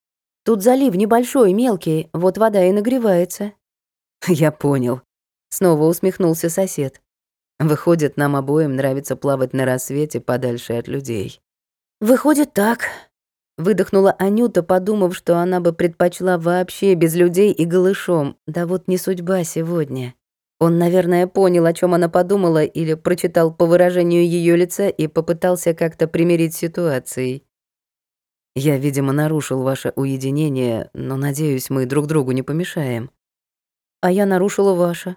Тут залив небольшой, мелкий, вот вода и нагревается». «Я понял», — снова усмехнулся сосед. «Выходит, нам обоим нравится плавать на рассвете подальше от людей». «Выходит так», — выдохнула Анюта, подумав, что она бы предпочла вообще без людей и голышом. Да вот не судьба сегодня. Он, наверное, понял, о чем она подумала, или прочитал по выражению ее лица и попытался как-то примирить ситуацией. «Я, видимо, нарушил ваше уединение, но, надеюсь, мы друг другу не помешаем». «А я нарушила ваше».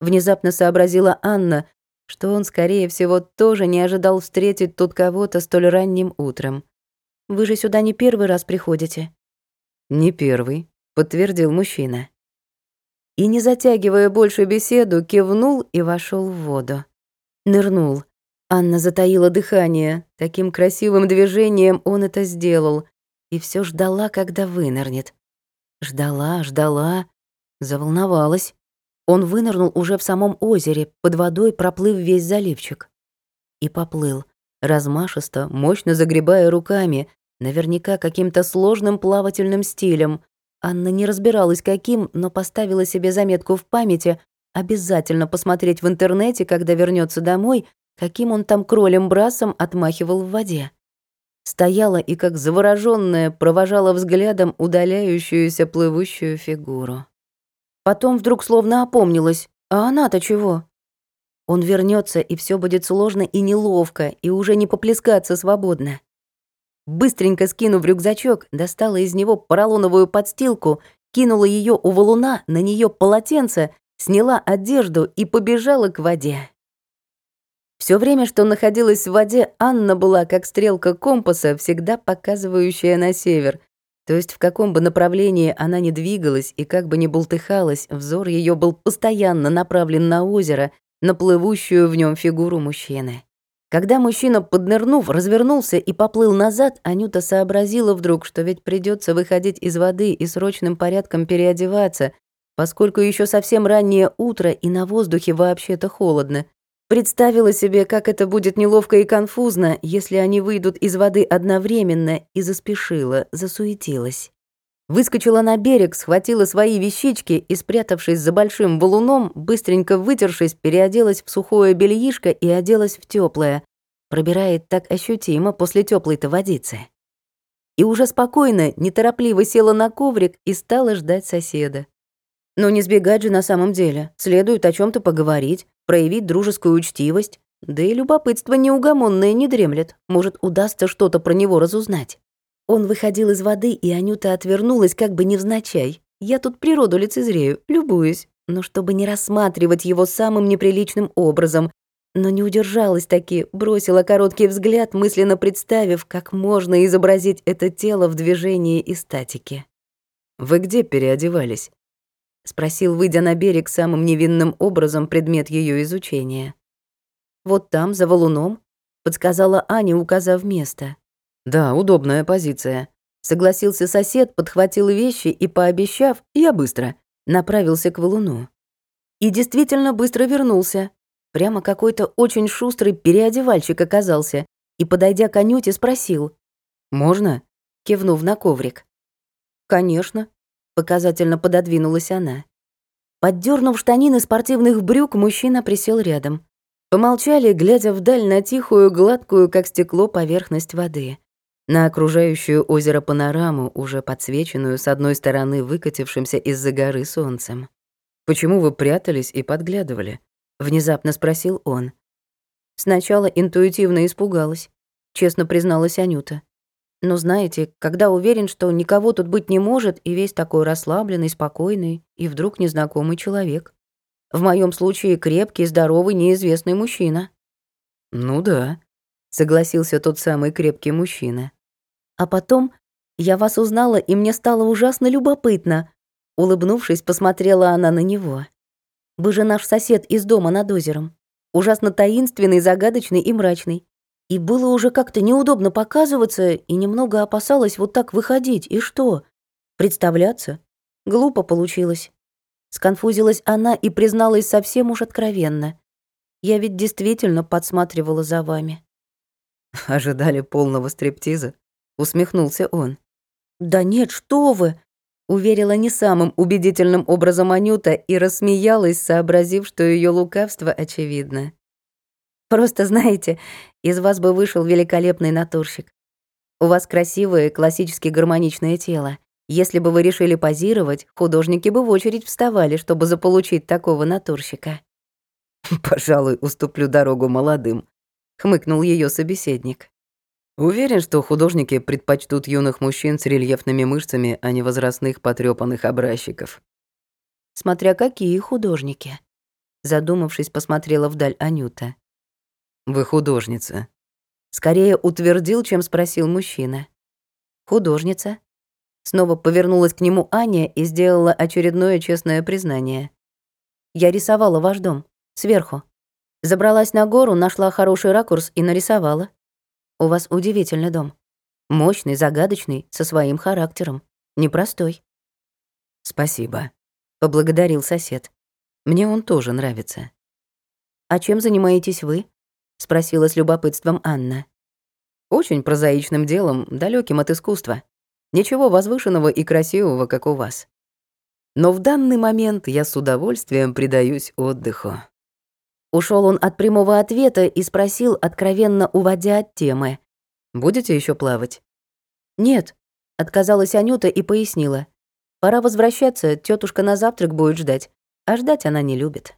Внезапно сообразила Анна, что он, скорее всего, тоже не ожидал встретить тут кого-то столь ранним утром. «Вы же сюда не первый раз приходите?» «Не первый», — подтвердил мужчина и, не затягивая больше беседу, кивнул и вошел в воду. Нырнул. Анна затаила дыхание. Таким красивым движением он это сделал. И все ждала, когда вынырнет. Ждала, ждала. Заволновалась. Он вынырнул уже в самом озере, под водой проплыв весь заливчик. И поплыл, размашисто, мощно загребая руками, наверняка каким-то сложным плавательным стилем, Анна не разбиралась каким, но поставила себе заметку в памяти обязательно посмотреть в интернете, когда вернется домой, каким он там кролем-брасом отмахивал в воде. Стояла и, как заворожённая, провожала взглядом удаляющуюся плывущую фигуру. Потом вдруг словно опомнилась. А она-то чего? Он вернется и все будет сложно и неловко, и уже не поплескаться свободно. Быстренько скинув рюкзачок, достала из него поролоновую подстилку, кинула ее у валуна, на нее полотенце, сняла одежду и побежала к воде. Все время, что находилась в воде, Анна была как стрелка компаса, всегда показывающая на север. То есть в каком бы направлении она ни двигалась и как бы ни бултыхалась, взор ее был постоянно направлен на озеро, на плывущую в нем фигуру мужчины. Когда мужчина, поднырнув, развернулся и поплыл назад, Анюта сообразила вдруг, что ведь придется выходить из воды и срочным порядком переодеваться, поскольку еще совсем раннее утро и на воздухе вообще-то холодно. Представила себе, как это будет неловко и конфузно, если они выйдут из воды одновременно, и заспешила, засуетилась. Выскочила на берег, схватила свои вещички и, спрятавшись за большим валуном, быстренько вытершись, переоделась в сухое бельишко и оделась в теплое. Пробирает так ощутимо после теплой-то водицы. И уже спокойно, неторопливо села на коврик и стала ждать соседа. Но не сбегать же на самом деле. Следует о чем то поговорить, проявить дружескую учтивость. Да и любопытство неугомонное не дремлет. Может, удастся что-то про него разузнать. Он выходил из воды, и Анюта отвернулась как бы невзначай. Я тут природу лицезрею, любуюсь. Но чтобы не рассматривать его самым неприличным образом, но не удержалась таки, бросила короткий взгляд, мысленно представив, как можно изобразить это тело в движении и статике. «Вы где переодевались?» — спросил, выйдя на берег самым невинным образом предмет ее изучения. «Вот там, за валуном», — подсказала Аня, указав место. «Да, удобная позиция», — согласился сосед, подхватил вещи и, пообещав, «я быстро», направился к валуну. И действительно быстро вернулся, Прямо какой-то очень шустрый переодевальщик оказался и, подойдя к Анюте, спросил. «Можно?» кивнув на коврик. «Конечно», — показательно пододвинулась она. Поддернув штанины спортивных брюк, мужчина присел рядом. Помолчали, глядя вдаль на тихую, гладкую, как стекло, поверхность воды. На окружающую озеро панораму, уже подсвеченную с одной стороны выкатившимся из-за горы солнцем. «Почему вы прятались и подглядывали?» внезапно спросил он. Сначала интуитивно испугалась, честно призналась Анюта. Но знаете, когда уверен, что никого тут быть не может, и весь такой расслабленный, спокойный, и вдруг незнакомый человек. В моем случае крепкий, здоровый, неизвестный мужчина. Ну да, согласился тот самый крепкий мужчина. А потом я вас узнала, и мне стало ужасно любопытно. Улыбнувшись, посмотрела она на него. Вы же наш сосед из дома над озером. Ужасно таинственный, загадочный и мрачный. И было уже как-то неудобно показываться, и немного опасалась вот так выходить. И что? Представляться? Глупо получилось. Сконфузилась она и призналась совсем уж откровенно. Я ведь действительно подсматривала за вами. Ожидали полного стриптиза? Усмехнулся он. Да нет, что вы! Уверила не самым убедительным образом Анюта и рассмеялась, сообразив, что ее лукавство очевидно. «Просто знаете, из вас бы вышел великолепный натурщик. У вас красивое, классически гармоничное тело. Если бы вы решили позировать, художники бы в очередь вставали, чтобы заполучить такого натурщика». «Пожалуй, уступлю дорогу молодым», — хмыкнул ее собеседник. Уверен, что художники предпочтут юных мужчин с рельефными мышцами, а не возрастных потрёпанных образчиков. Смотря какие художники. Задумавшись, посмотрела вдаль Анюта. Вы художница. Скорее утвердил, чем спросил мужчина. Художница. Снова повернулась к нему Аня и сделала очередное честное признание. Я рисовала ваш дом. Сверху. Забралась на гору, нашла хороший ракурс и нарисовала. У вас удивительный дом. Мощный, загадочный, со своим характером. Непростой. Спасибо, поблагодарил сосед. Мне он тоже нравится. А чем занимаетесь вы? спросила с любопытством Анна. Очень прозаичным делом, далеким от искусства. Ничего возвышенного и красивого, как у вас. Но в данный момент я с удовольствием предаюсь отдыху. Ушел он от прямого ответа и спросил, откровенно уводя от темы. «Будете еще плавать?» «Нет», — отказалась Анюта и пояснила. «Пора возвращаться, тетушка на завтрак будет ждать, а ждать она не любит».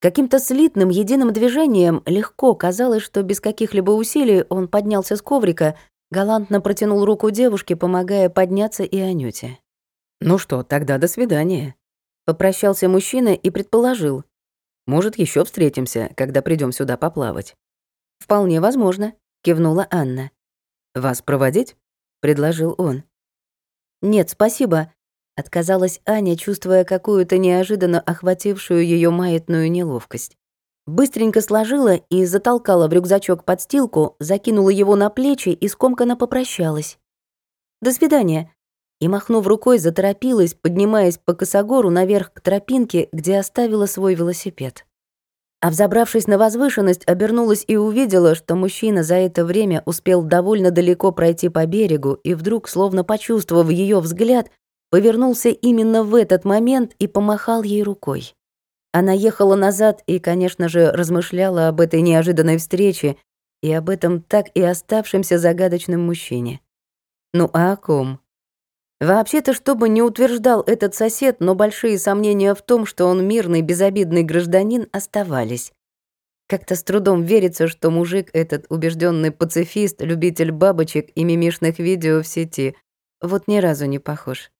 Каким-то слитным, единым движением легко казалось, что без каких-либо усилий он поднялся с коврика, галантно протянул руку девушке, помогая подняться и Анюте. «Ну что, тогда до свидания», — попрощался мужчина и предположил. Может, еще встретимся, когда придем сюда поплавать». «Вполне возможно», — кивнула Анна. «Вас проводить?» — предложил он. «Нет, спасибо», — отказалась Аня, чувствуя какую-то неожиданно охватившую ее маятную неловкость. Быстренько сложила и затолкала в рюкзачок подстилку, закинула его на плечи и скомканно попрощалась. «До свидания», и, махнув рукой, заторопилась, поднимаясь по косогору наверх к тропинке, где оставила свой велосипед. А взобравшись на возвышенность, обернулась и увидела, что мужчина за это время успел довольно далеко пройти по берегу и вдруг, словно почувствовав ее взгляд, повернулся именно в этот момент и помахал ей рукой. Она ехала назад и, конечно же, размышляла об этой неожиданной встрече и об этом так и оставшемся загадочном мужчине. Ну а о ком? Вообще-то, что бы ни утверждал этот сосед, но большие сомнения в том, что он мирный, безобидный гражданин, оставались. Как-то с трудом верится, что мужик этот убежденный пацифист, любитель бабочек и мимишных видео в сети. Вот ни разу не похож.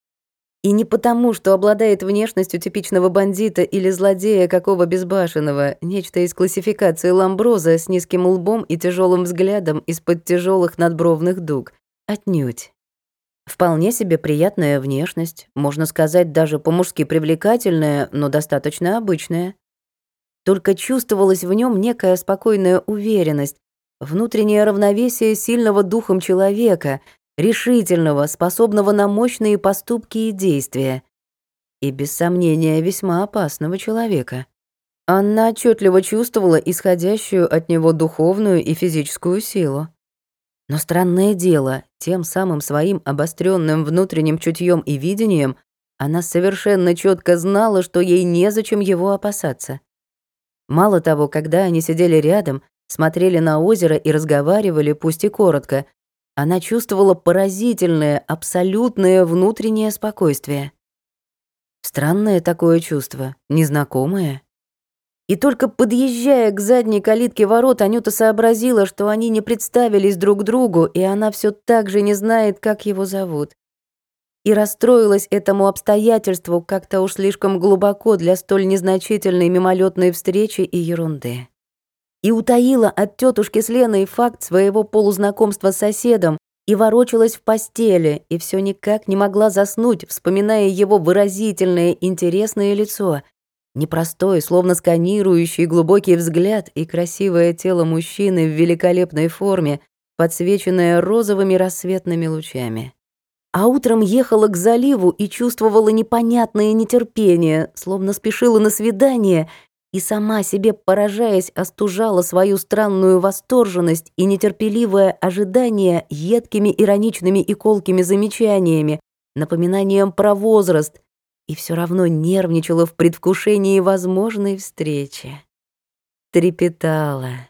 И не потому, что обладает внешностью типичного бандита или злодея какого безбашенного, нечто из классификации Ламброза с низким лбом и тяжелым взглядом из-под тяжелых надбровных дуг. Отнюдь. Вполне себе приятная внешность, можно сказать, даже по-мужски привлекательная, но достаточно обычная. Только чувствовалась в нем некая спокойная уверенность, внутреннее равновесие сильного духом человека, решительного, способного на мощные поступки и действия. И, без сомнения, весьма опасного человека. Анна отчетливо чувствовала исходящую от него духовную и физическую силу. Но странное дело, тем самым своим обостренным внутренним чутьем и видением она совершенно четко знала, что ей незачем его опасаться. Мало того, когда они сидели рядом, смотрели на озеро и разговаривали, пусть и коротко, она чувствовала поразительное, абсолютное внутреннее спокойствие. Странное такое чувство, незнакомое. И только подъезжая к задней калитке ворот, Анюта сообразила, что они не представились друг другу, и она все так же не знает, как его зовут. И расстроилась этому обстоятельству как-то уж слишком глубоко для столь незначительной мимолетной встречи и ерунды. И утаила от тетушки с Леной факт своего полузнакомства с соседом, и ворочалась в постели, и все никак не могла заснуть, вспоминая его выразительное, интересное лицо — Непростой, словно сканирующий глубокий взгляд и красивое тело мужчины в великолепной форме, подсвеченное розовыми рассветными лучами. А утром ехала к заливу и чувствовала непонятное нетерпение, словно спешила на свидание и сама себе, поражаясь, остужала свою странную восторженность и нетерпеливое ожидание едкими ироничными и колкими замечаниями, напоминанием про возраст — и все равно нервничала в предвкушении возможной встречи. Трепетала,